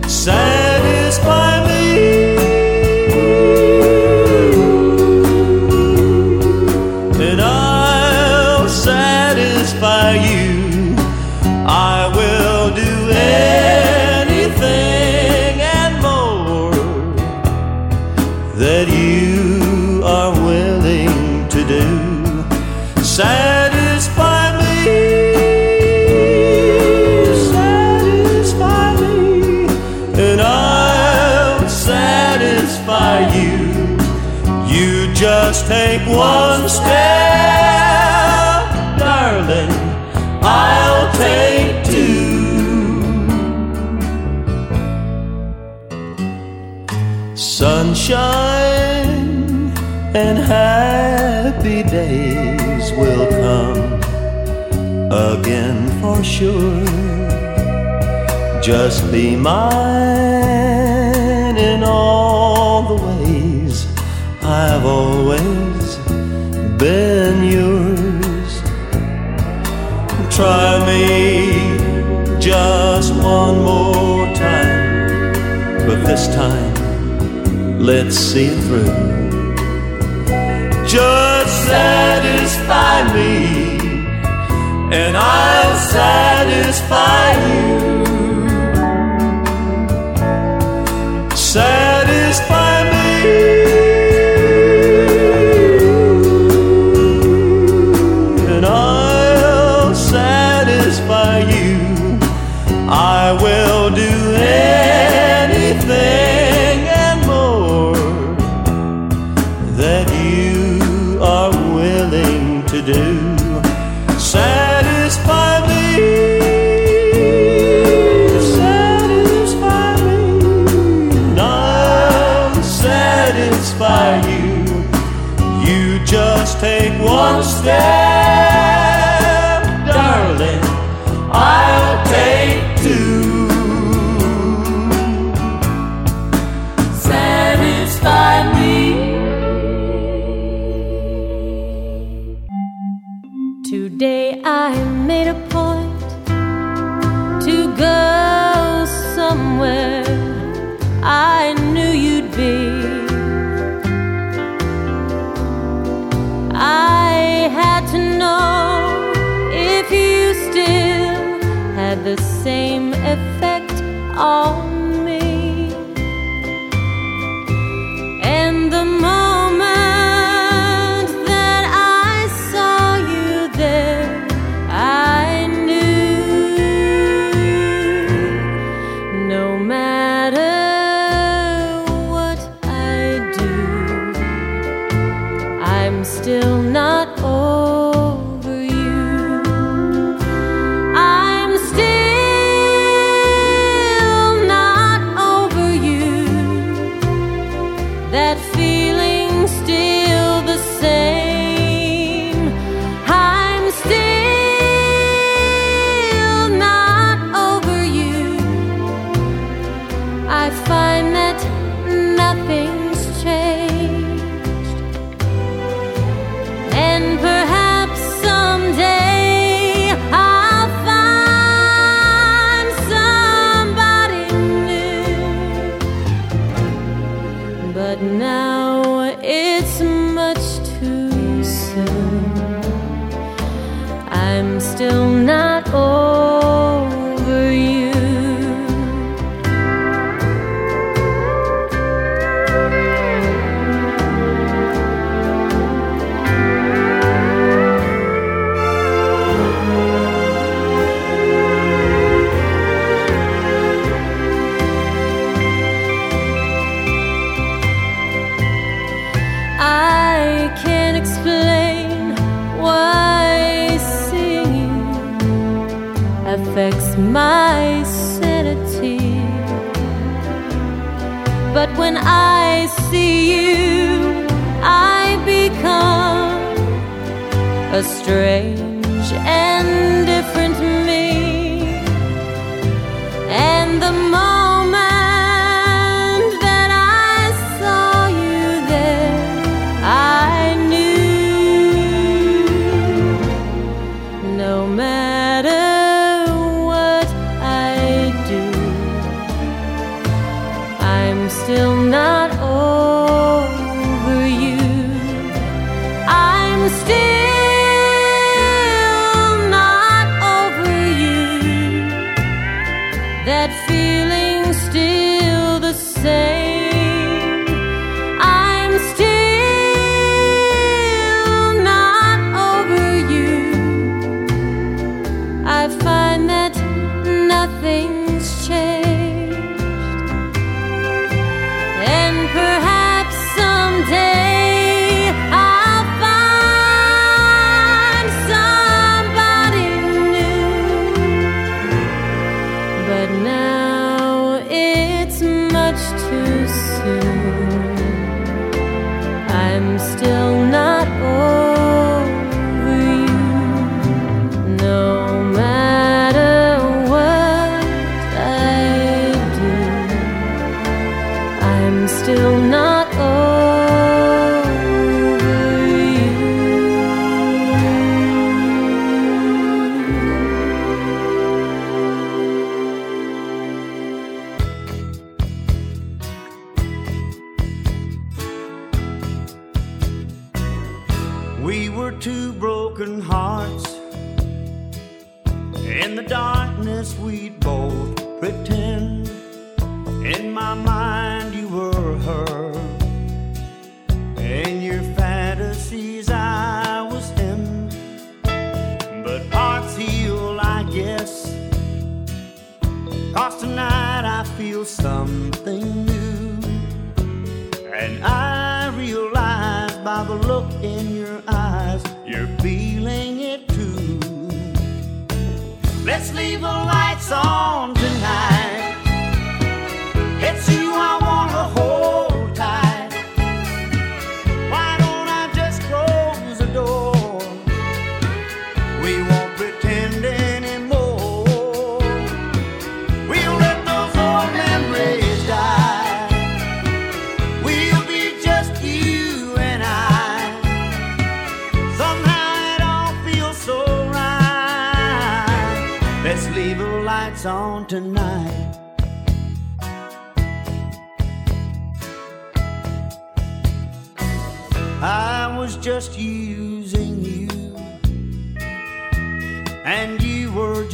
Satisfy days will come again for sure. Just be mine in all the ways I've always been yours. Try me just one more time, but this time let's see it through. Just satisfy me, and I'll satisfy you. still not over.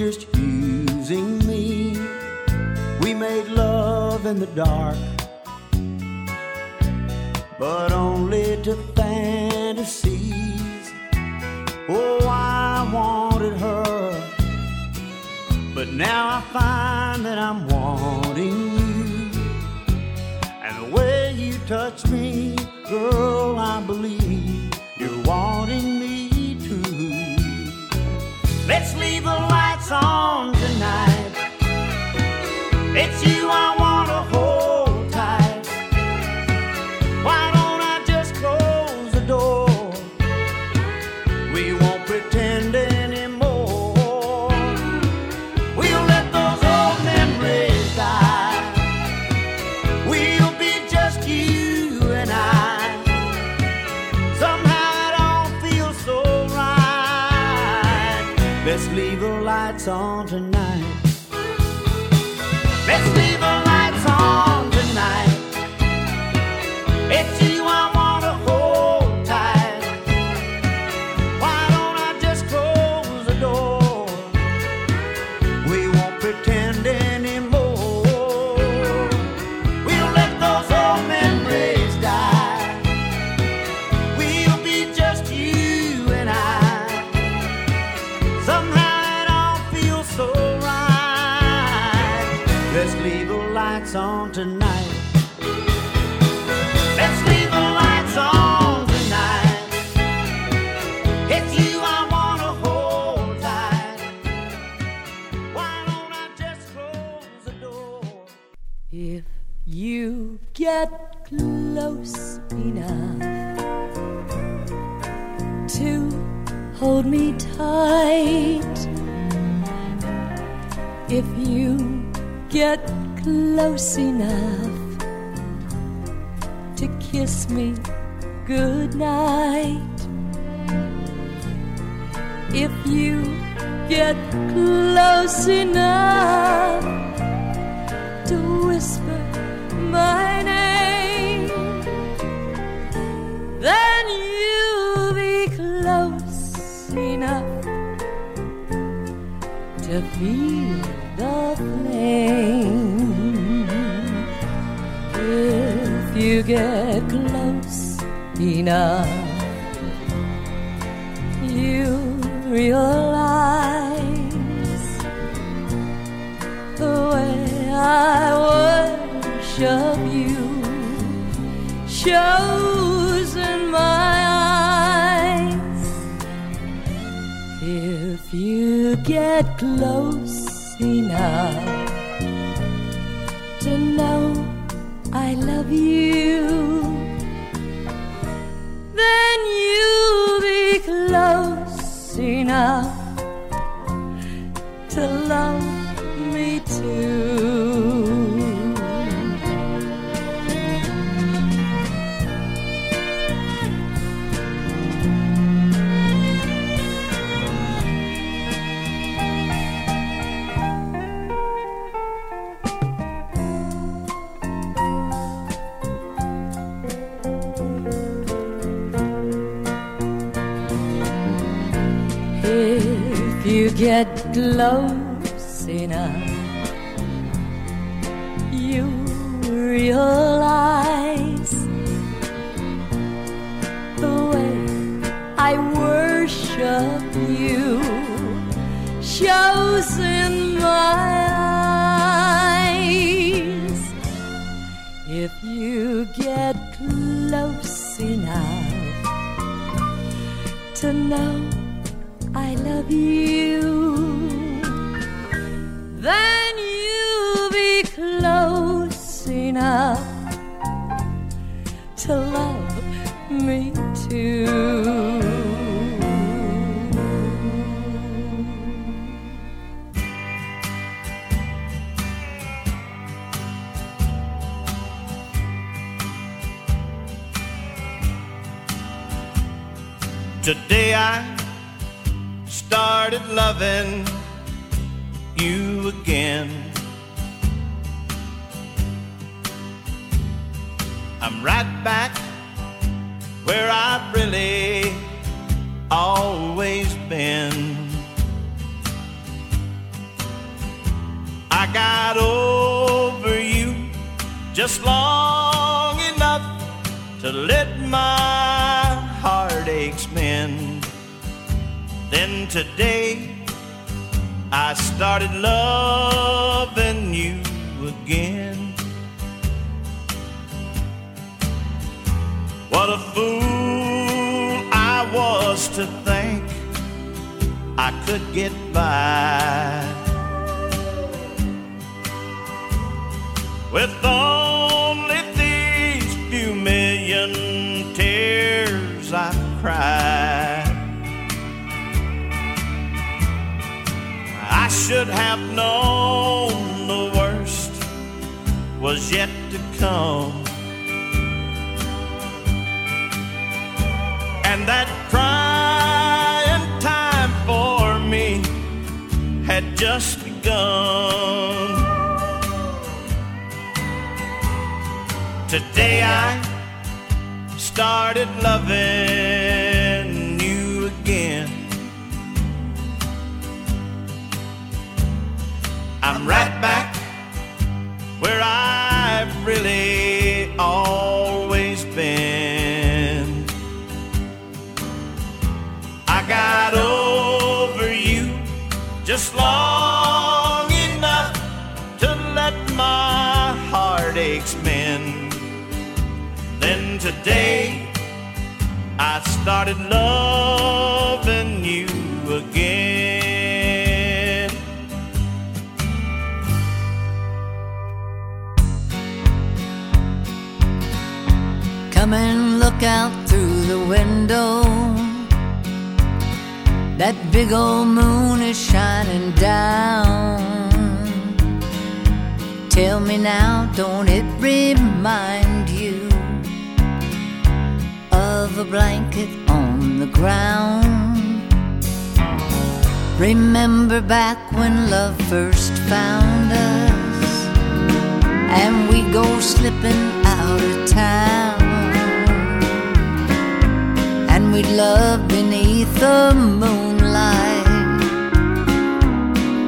just using me. We made love in the dark, but only to fantasies. Oh, I wanted her, but now I find that I'm wanting you. And the way you touch me, girl, I believe you're wanting me too. Let's leave a light song tonight. Get close enough to kiss me goodnight, if you get close enough to whisper my name, then you'll be close enough to feel the flame. If you get close enough, you realize the way I worship you shows in my eyes. If you get close enough to know I love you, then you'll be close enough to love close enough, you realize the way I worship you shows in my eyes. If you get close enough to know I love you, Today I started loving you again. I'm right back where I've really always been. I got over you just long enough to let my Then today I started loving you again. What a fool I was to think I could get by with only these few million tears I've cried. Should have known the worst was yet to come. And that crying time for me had just begun. Today I started loving I'm right back where I've really always been. I got over you just long enough to let my heartaches mend. Then today I started loving look out through the window. That big old moon is shining down. Tell me now, don't it remind you of a blanket on the ground? Remember back when love first found us, and we go slipping out of town we'd love beneath the moonlight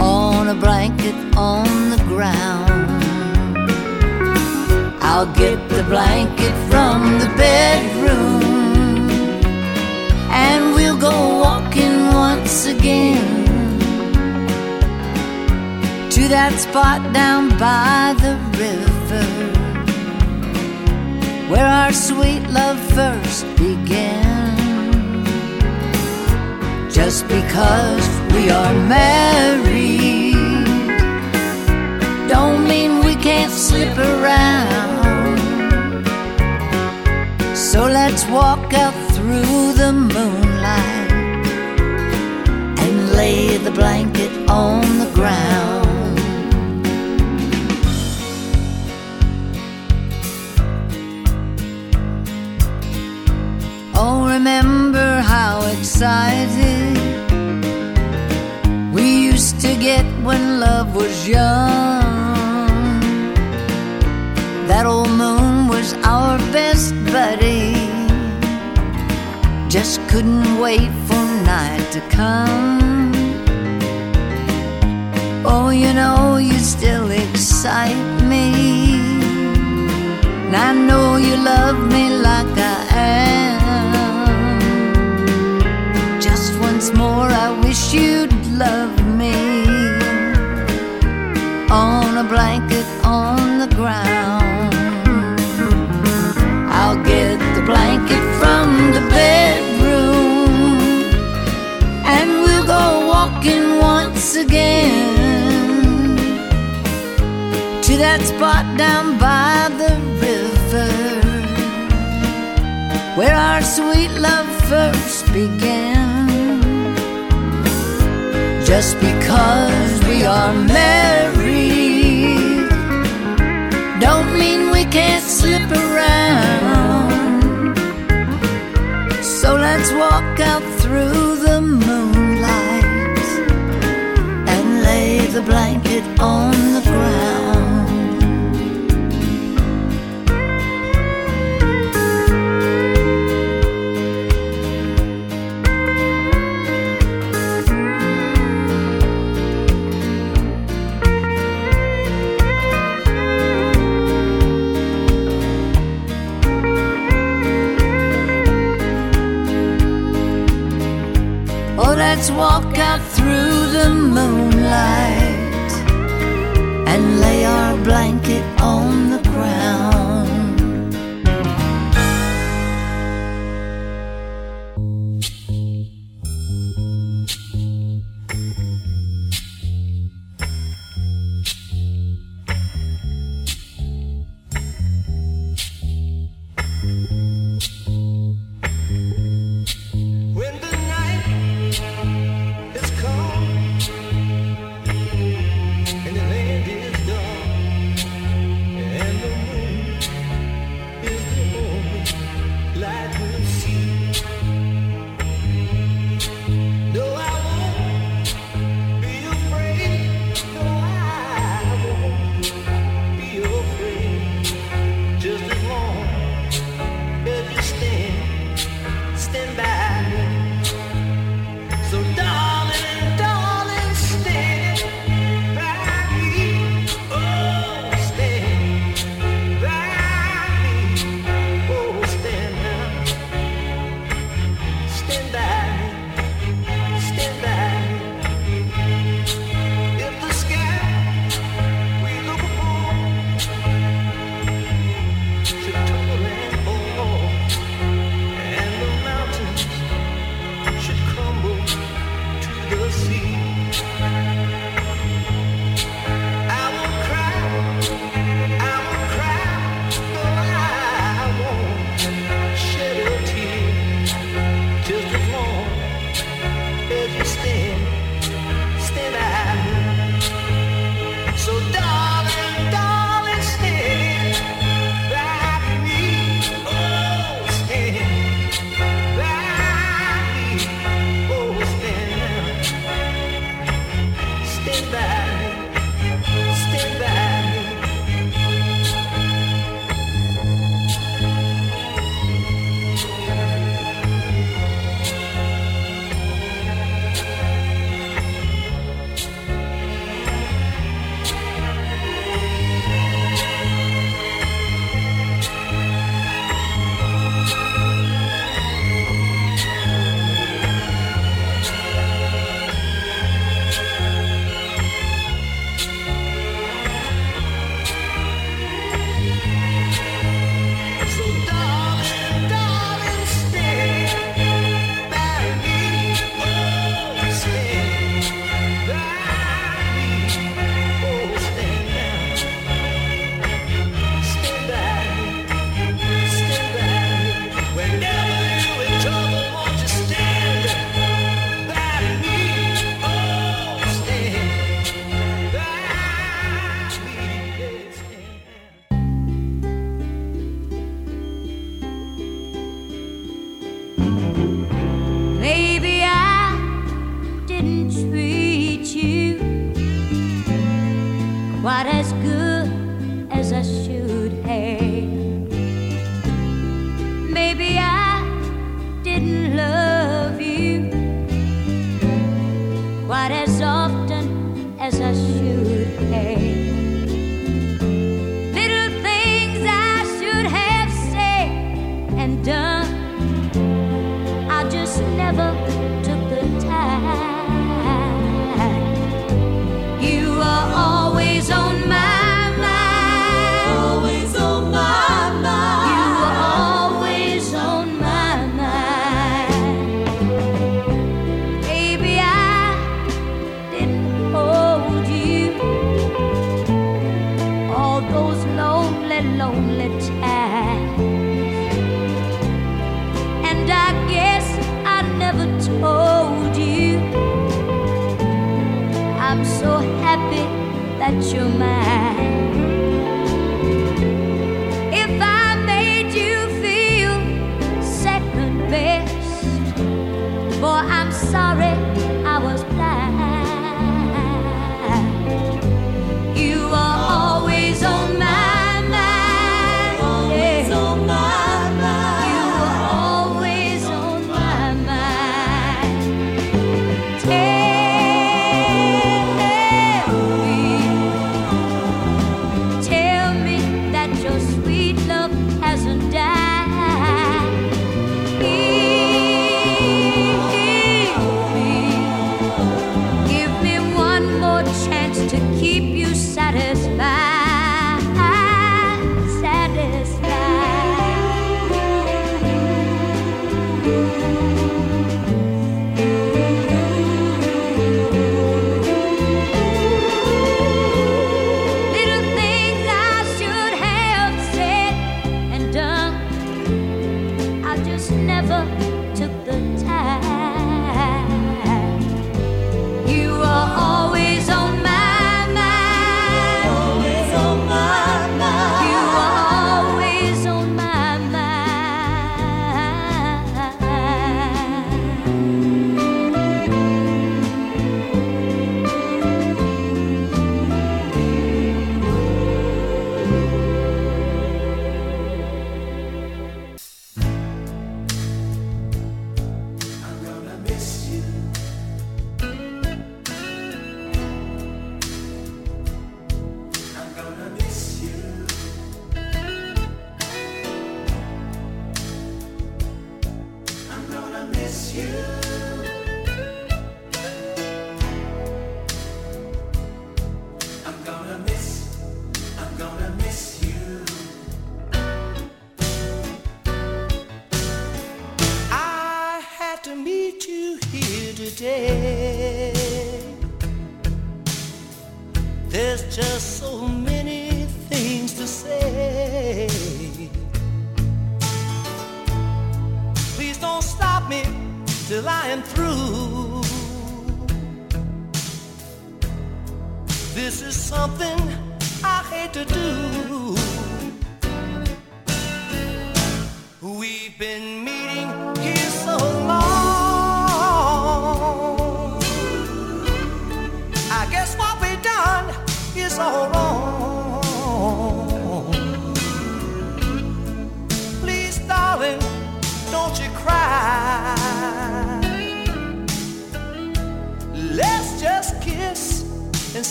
on a blanket on the ground. I'll get the blanket from the bedroom and we'll go walking once again to that spot down by the river where our sweet love first began. Just because we are married, don't mean we can't slip around. So let's walk out through the moonlight and lay the blanket on the ground. Oh, remember how excited when love was young. That old moon was our best buddy. Just couldn't wait for night to come. Oh, you know, you still excite me. And I know you love me like I am. Just once more, I wish you'd love me. On a blanket on the ground. I'll get the blanket from the bedroom. And we'll go walking once again to that spot down by the river where our sweet love first began. Just because we are married, don't mean we can't slip around. So let's walk out through the moonlight and lay the blanket on the ground.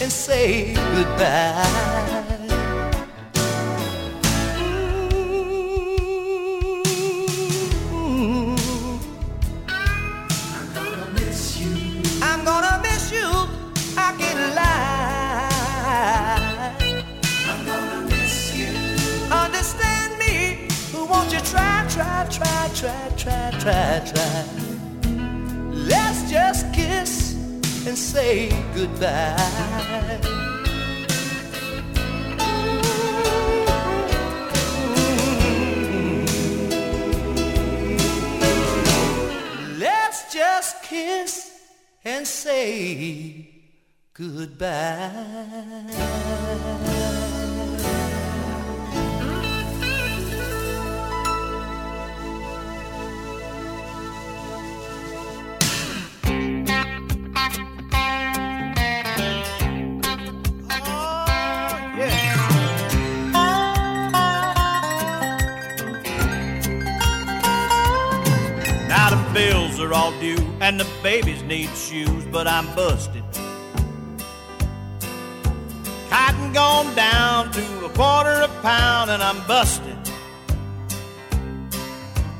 and say goodbye. Try, try, try, try, try, try. And say goodbye. Let's just kiss and say goodbye. Are all due and the babies need shoes, but I'm busted. Cotton gone down to a quarter a pound and I'm busted.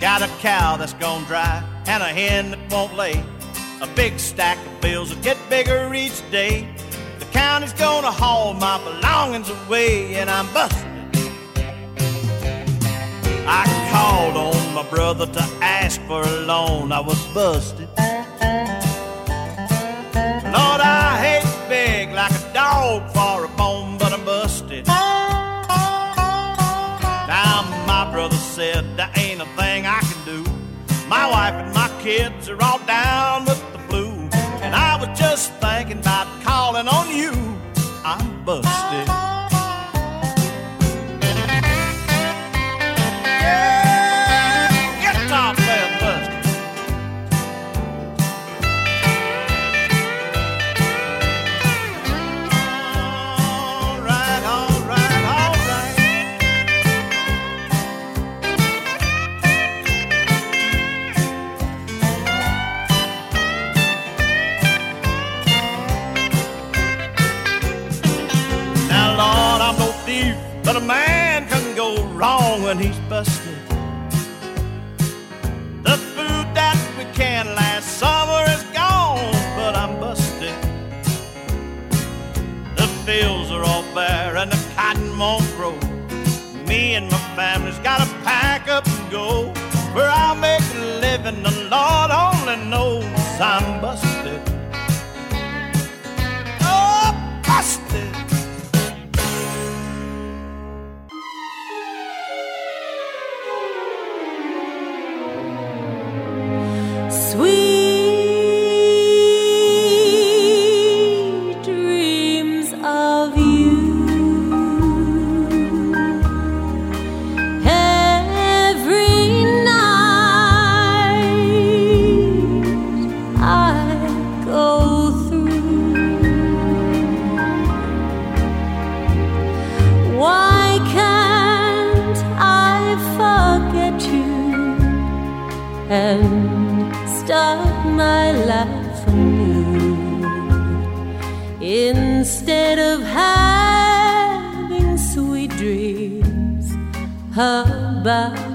Got a cow that's gone dry and a hen that won't lay. A big stack of bills will get bigger each day. The county's gonna haul my belongings away and I'm busted. I called on my brother to ask for a loan. I was busted. Lord, I hate beg like a dog for a bone, but I'm busted. Now my brother said there ain't a thing I can do. My wife and my kids are all down with the flu, and I was just thinking about calling on you. I'm busted. Family's gotta pack up and go. Where I'll make a living, the Lord only knows I'm busted. About you.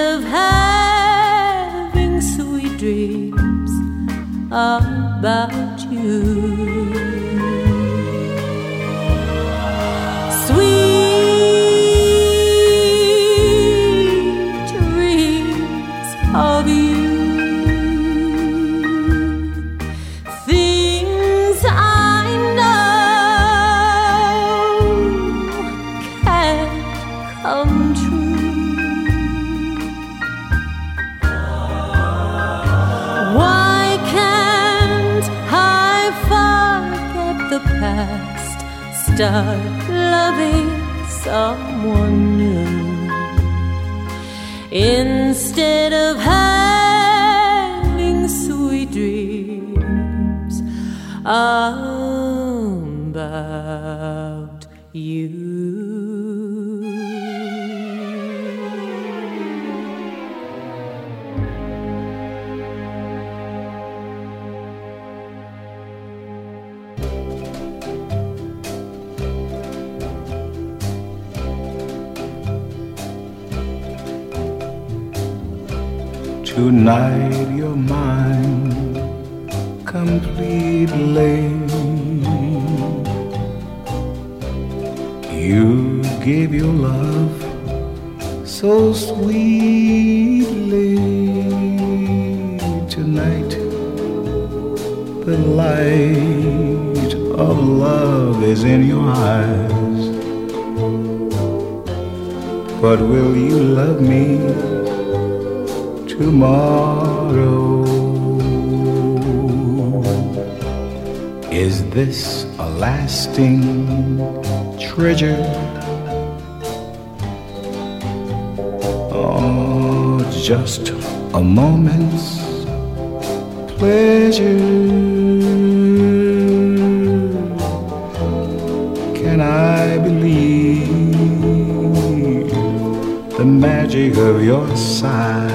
Of having sweet dreams about you. Start loving someone new. Instead Tonight you're mine completely. You gave your love so sweetly. Tonight the light of love is in your eyes. But will you love me? Tomorrow. Is this a lasting treasure? Or just a moment's pleasure? Can I believe the magic of your sighs?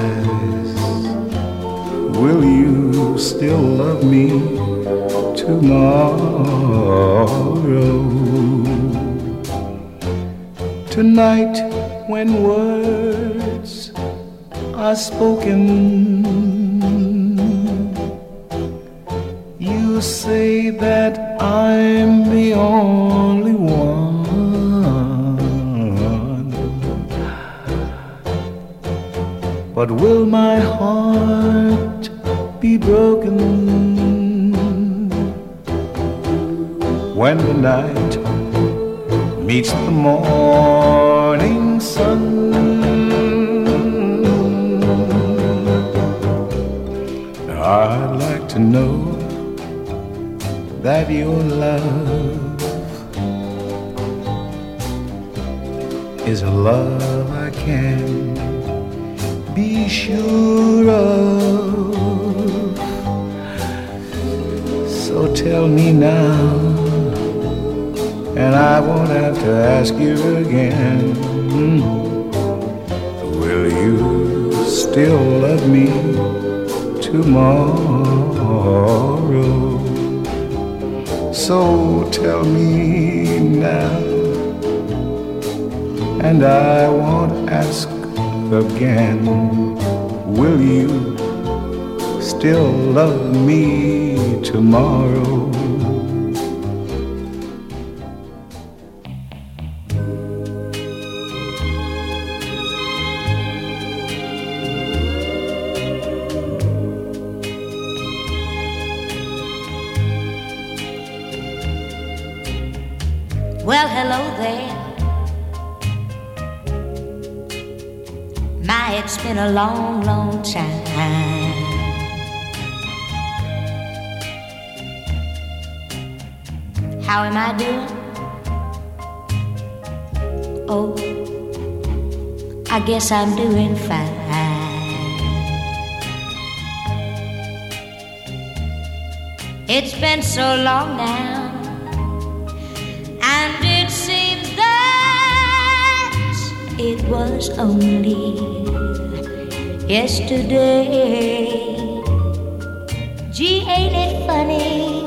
Me tomorrow? Tonight, when words are spoken, Guess I'm doing fine. It's been so long now. And it seems that it was only yesterday. Gee, ain't it funny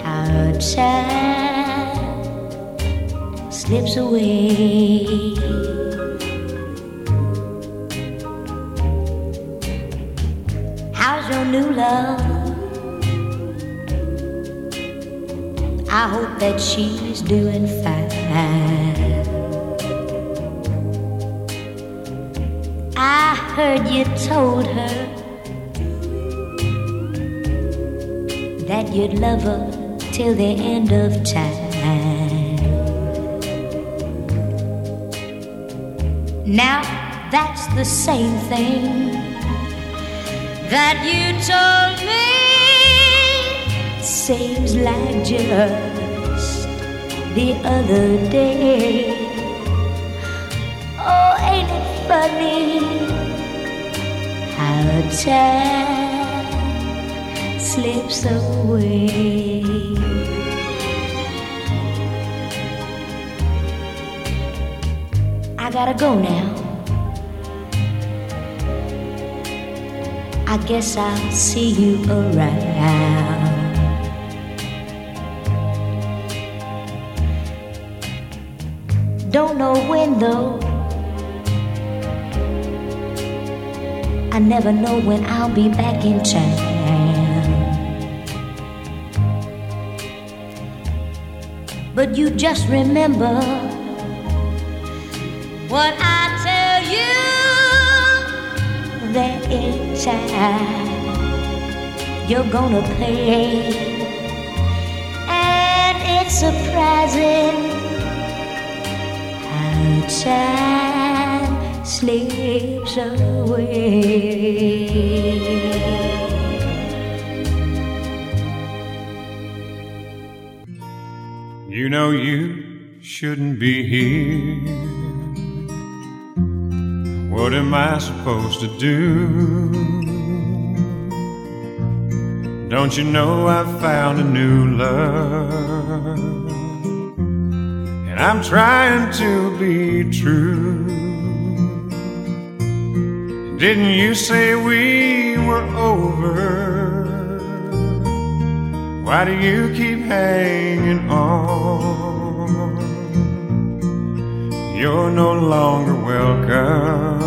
how time slips away? New love? I hope that she's doing fine. I heard you told her that you'd love her till the end of time. Now that's the same thing that you told me. Seems like just the other day. Oh, ain't it funny how time slips away. I gotta go now. I guess I'll see you around. Don't know when though. I never know when I'll be back in town. But you just remember what I time you're gonna. And it's surprising how time slips away. You know you shouldn't be here. What am I supposed to do? Don't you know I've found a new love? And I'm trying to be true. Didn't you say we were over? Why do you keep hanging on? You're no longer welcome.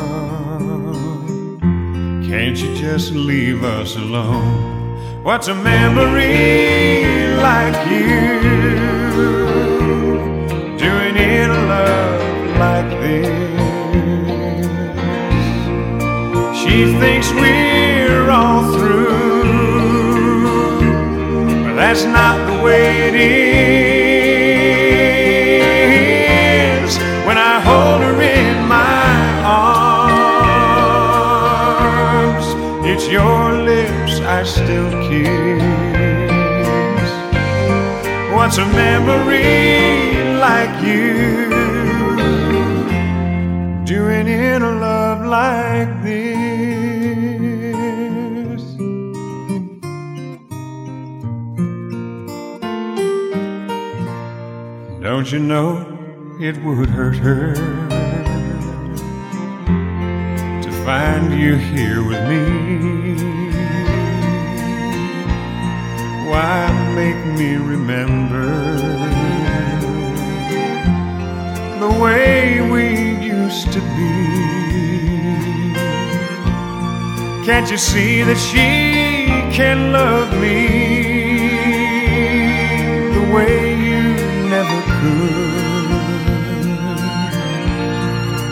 Can't you just leave us alone? What's a memory like you doing in a love like this? She thinks we're all through, but that's not the way it is. What's a memory like you doing in a love like this? Don't you know it would hurt her to find you here with me? Why make me remember the way we used to be? Can't you see that she can love me the way you never could?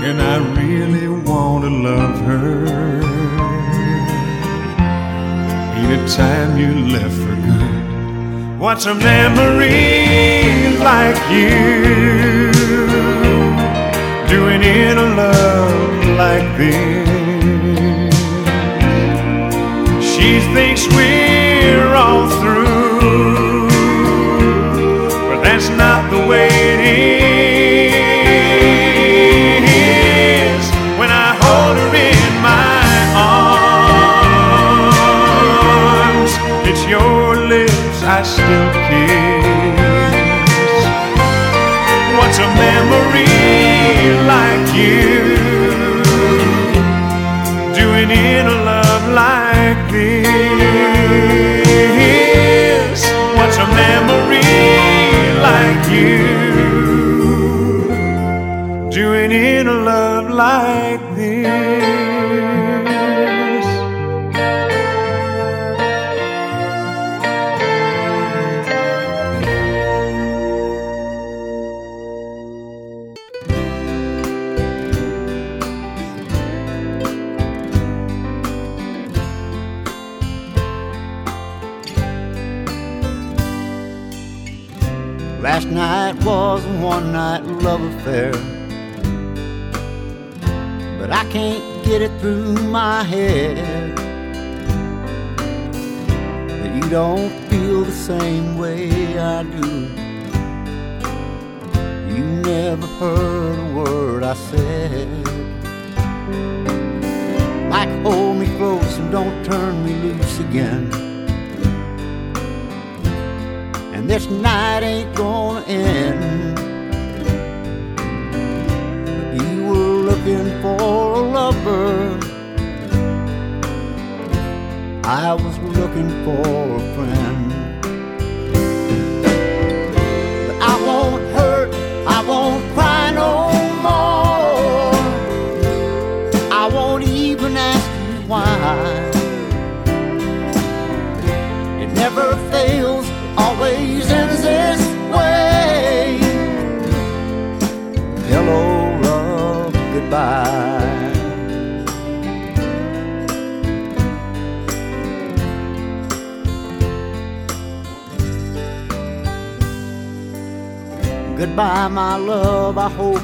And I really want to love her. Anytime you left what's a memory like you doing in a love like this? She thinks we're lips I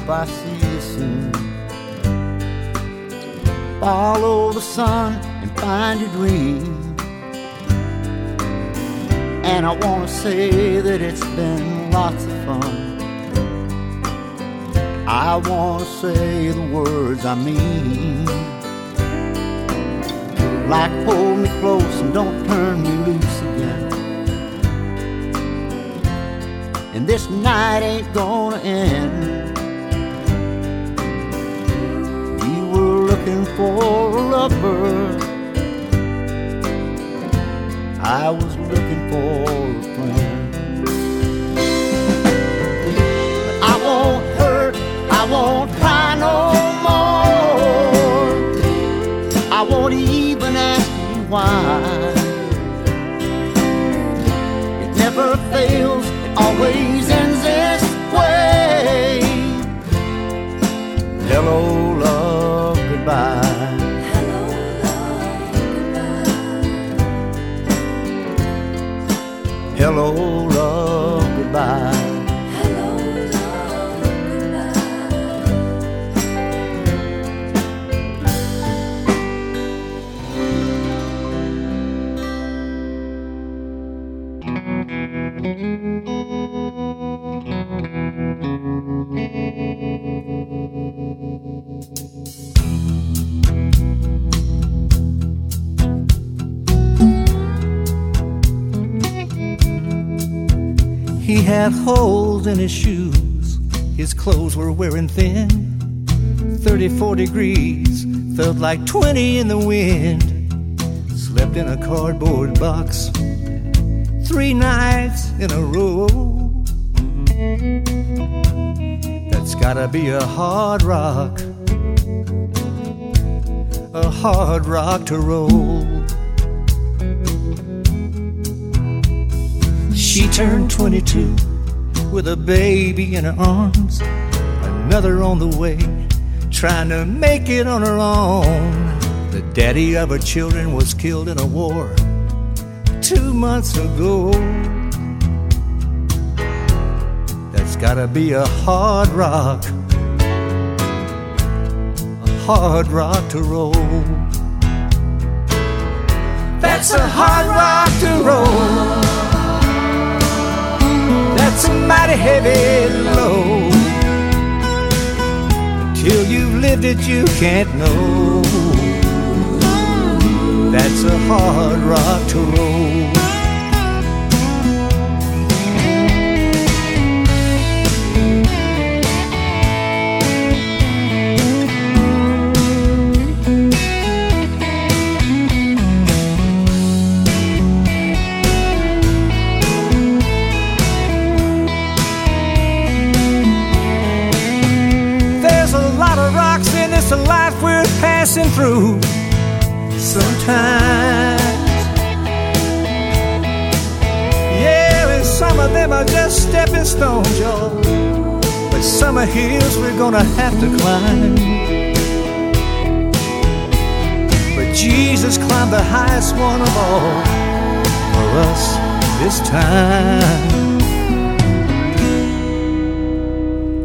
I had holes in his shoes, his clothes were wearing thin. 34 degrees, felt like 20 in the wind. Slept in a cardboard box three nights in a row. That's gotta be a hard rock, a hard rock to roll. She turned 22 with a baby in her arms, another on the way, trying to make it on her own. The daddy of her children was killed in a war two months ago. That's gotta be a hard rock, a hard rock to roll. That's a hard rock to roll. That's a mighty heavy load. Until you've lived it, you can't know. That's a hard rock to roll. Passing through. Sometimes, yeah, and some of them are just stepping stones, y'all. But some are hills we're gonna have to climb. But Jesus climbed the highest one of all for us this time.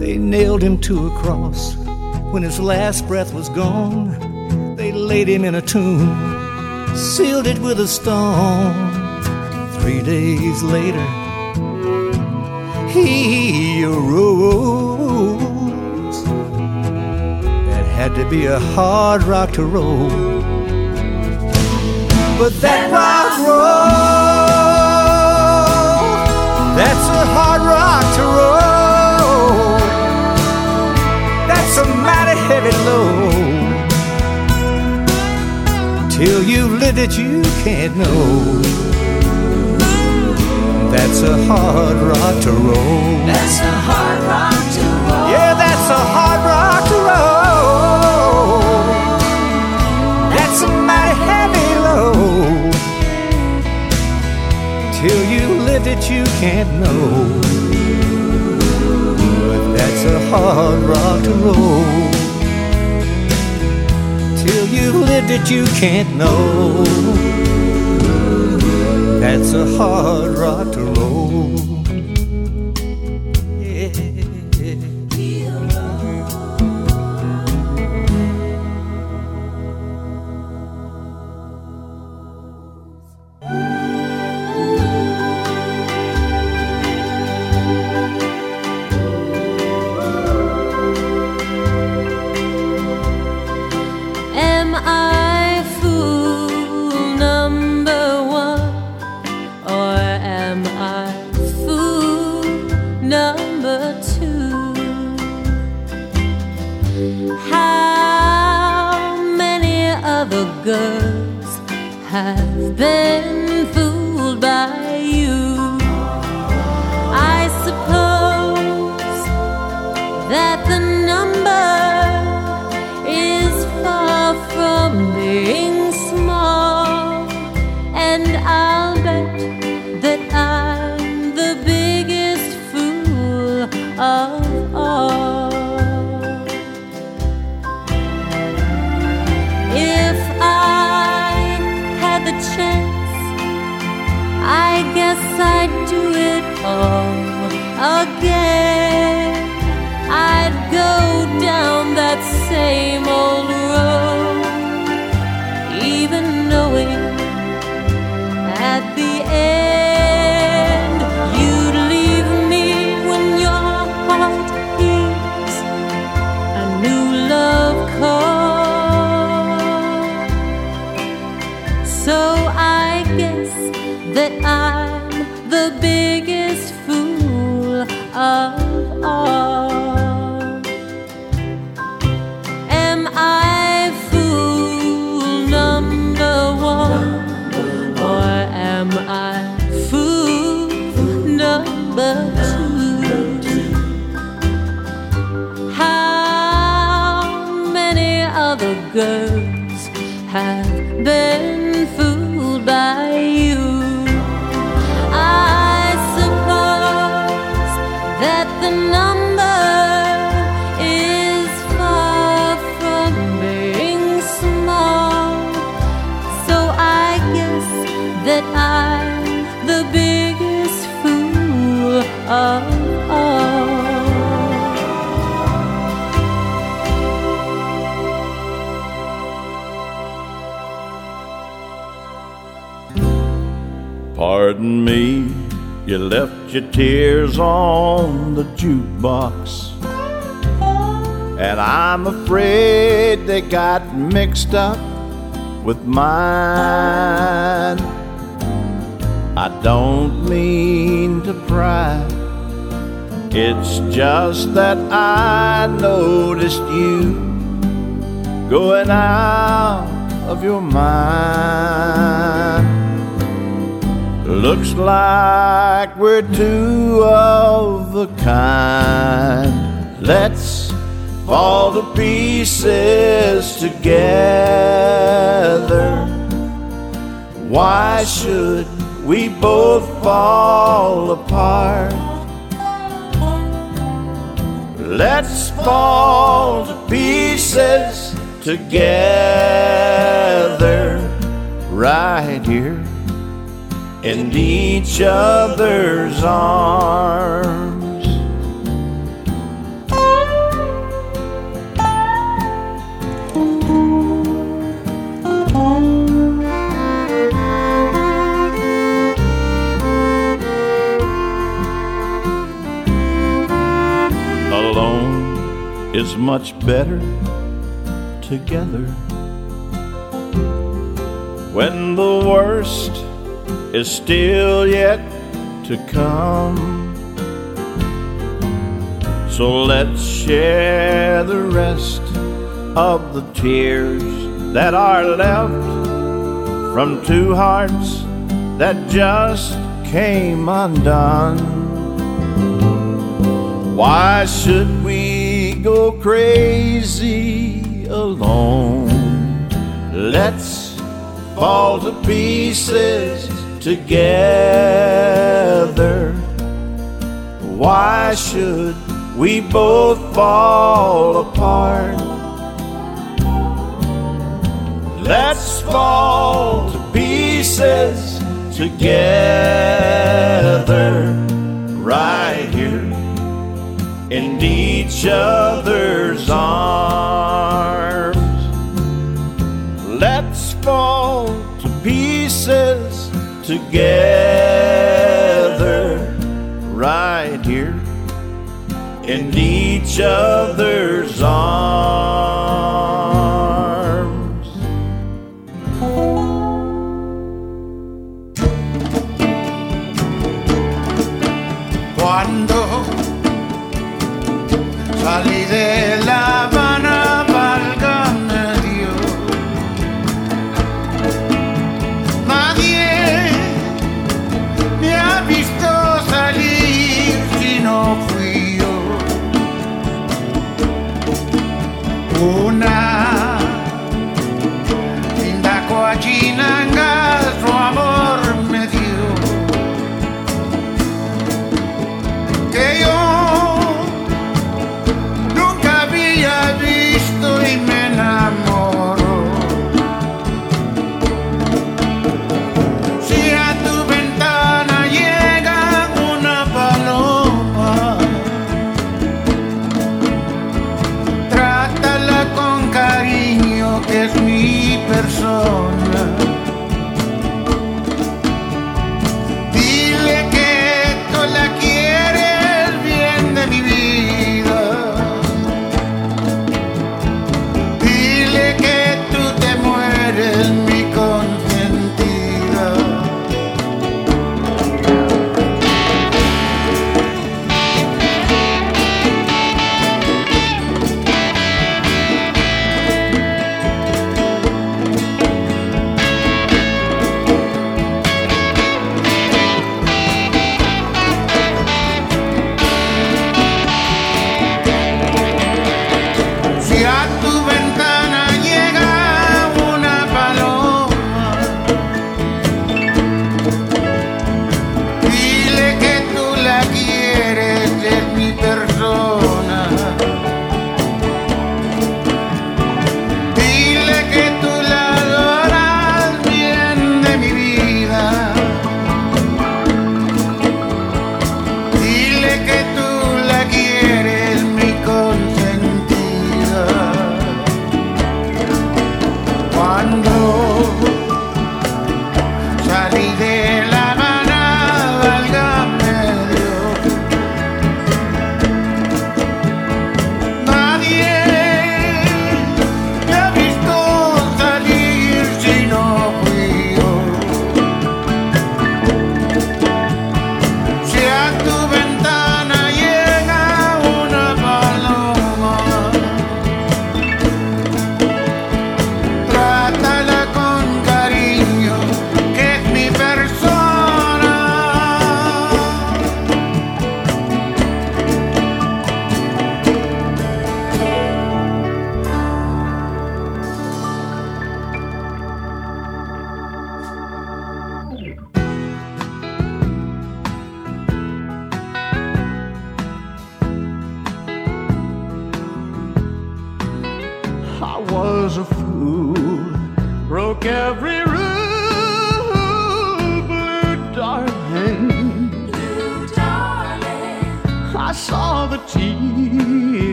They nailed him to a cross when his last breath was gone laid him in a tomb, sealed it with a stone. Three days later, he arose. That had to be a hard rock to roll. But that rock roll, that's a hard rock to roll. That's a mighty heavy load rolled, that live it, you can't know. That's a hard rock to roll. That's a hard rock to roll. Yeah, that's a hard rock to roll. That's a mighty heavy load. Till you live it, you can't know. But that's a hard rock to roll. It, you can't know. That's a hard rock to roll. Other your tears on the jukebox. And I'm afraid they got mixed up with mine. I don't mean to pry, it's just that I noticed you going out of your mind. Looks like we're two of a kind. Let's fall to pieces together. Why should we both fall apart? Let's fall to pieces together right here in each other's arms. Alone is much better together. When the worst is still yet to come. So let's share the rest of the tears that are left from two hearts that just came undone. Why should we go crazy alone? Let's fall to pieces together. Why should we both fall apart? Let's fall to pieces together, right here in each other's arms. Let's fall together right here in each other's arms.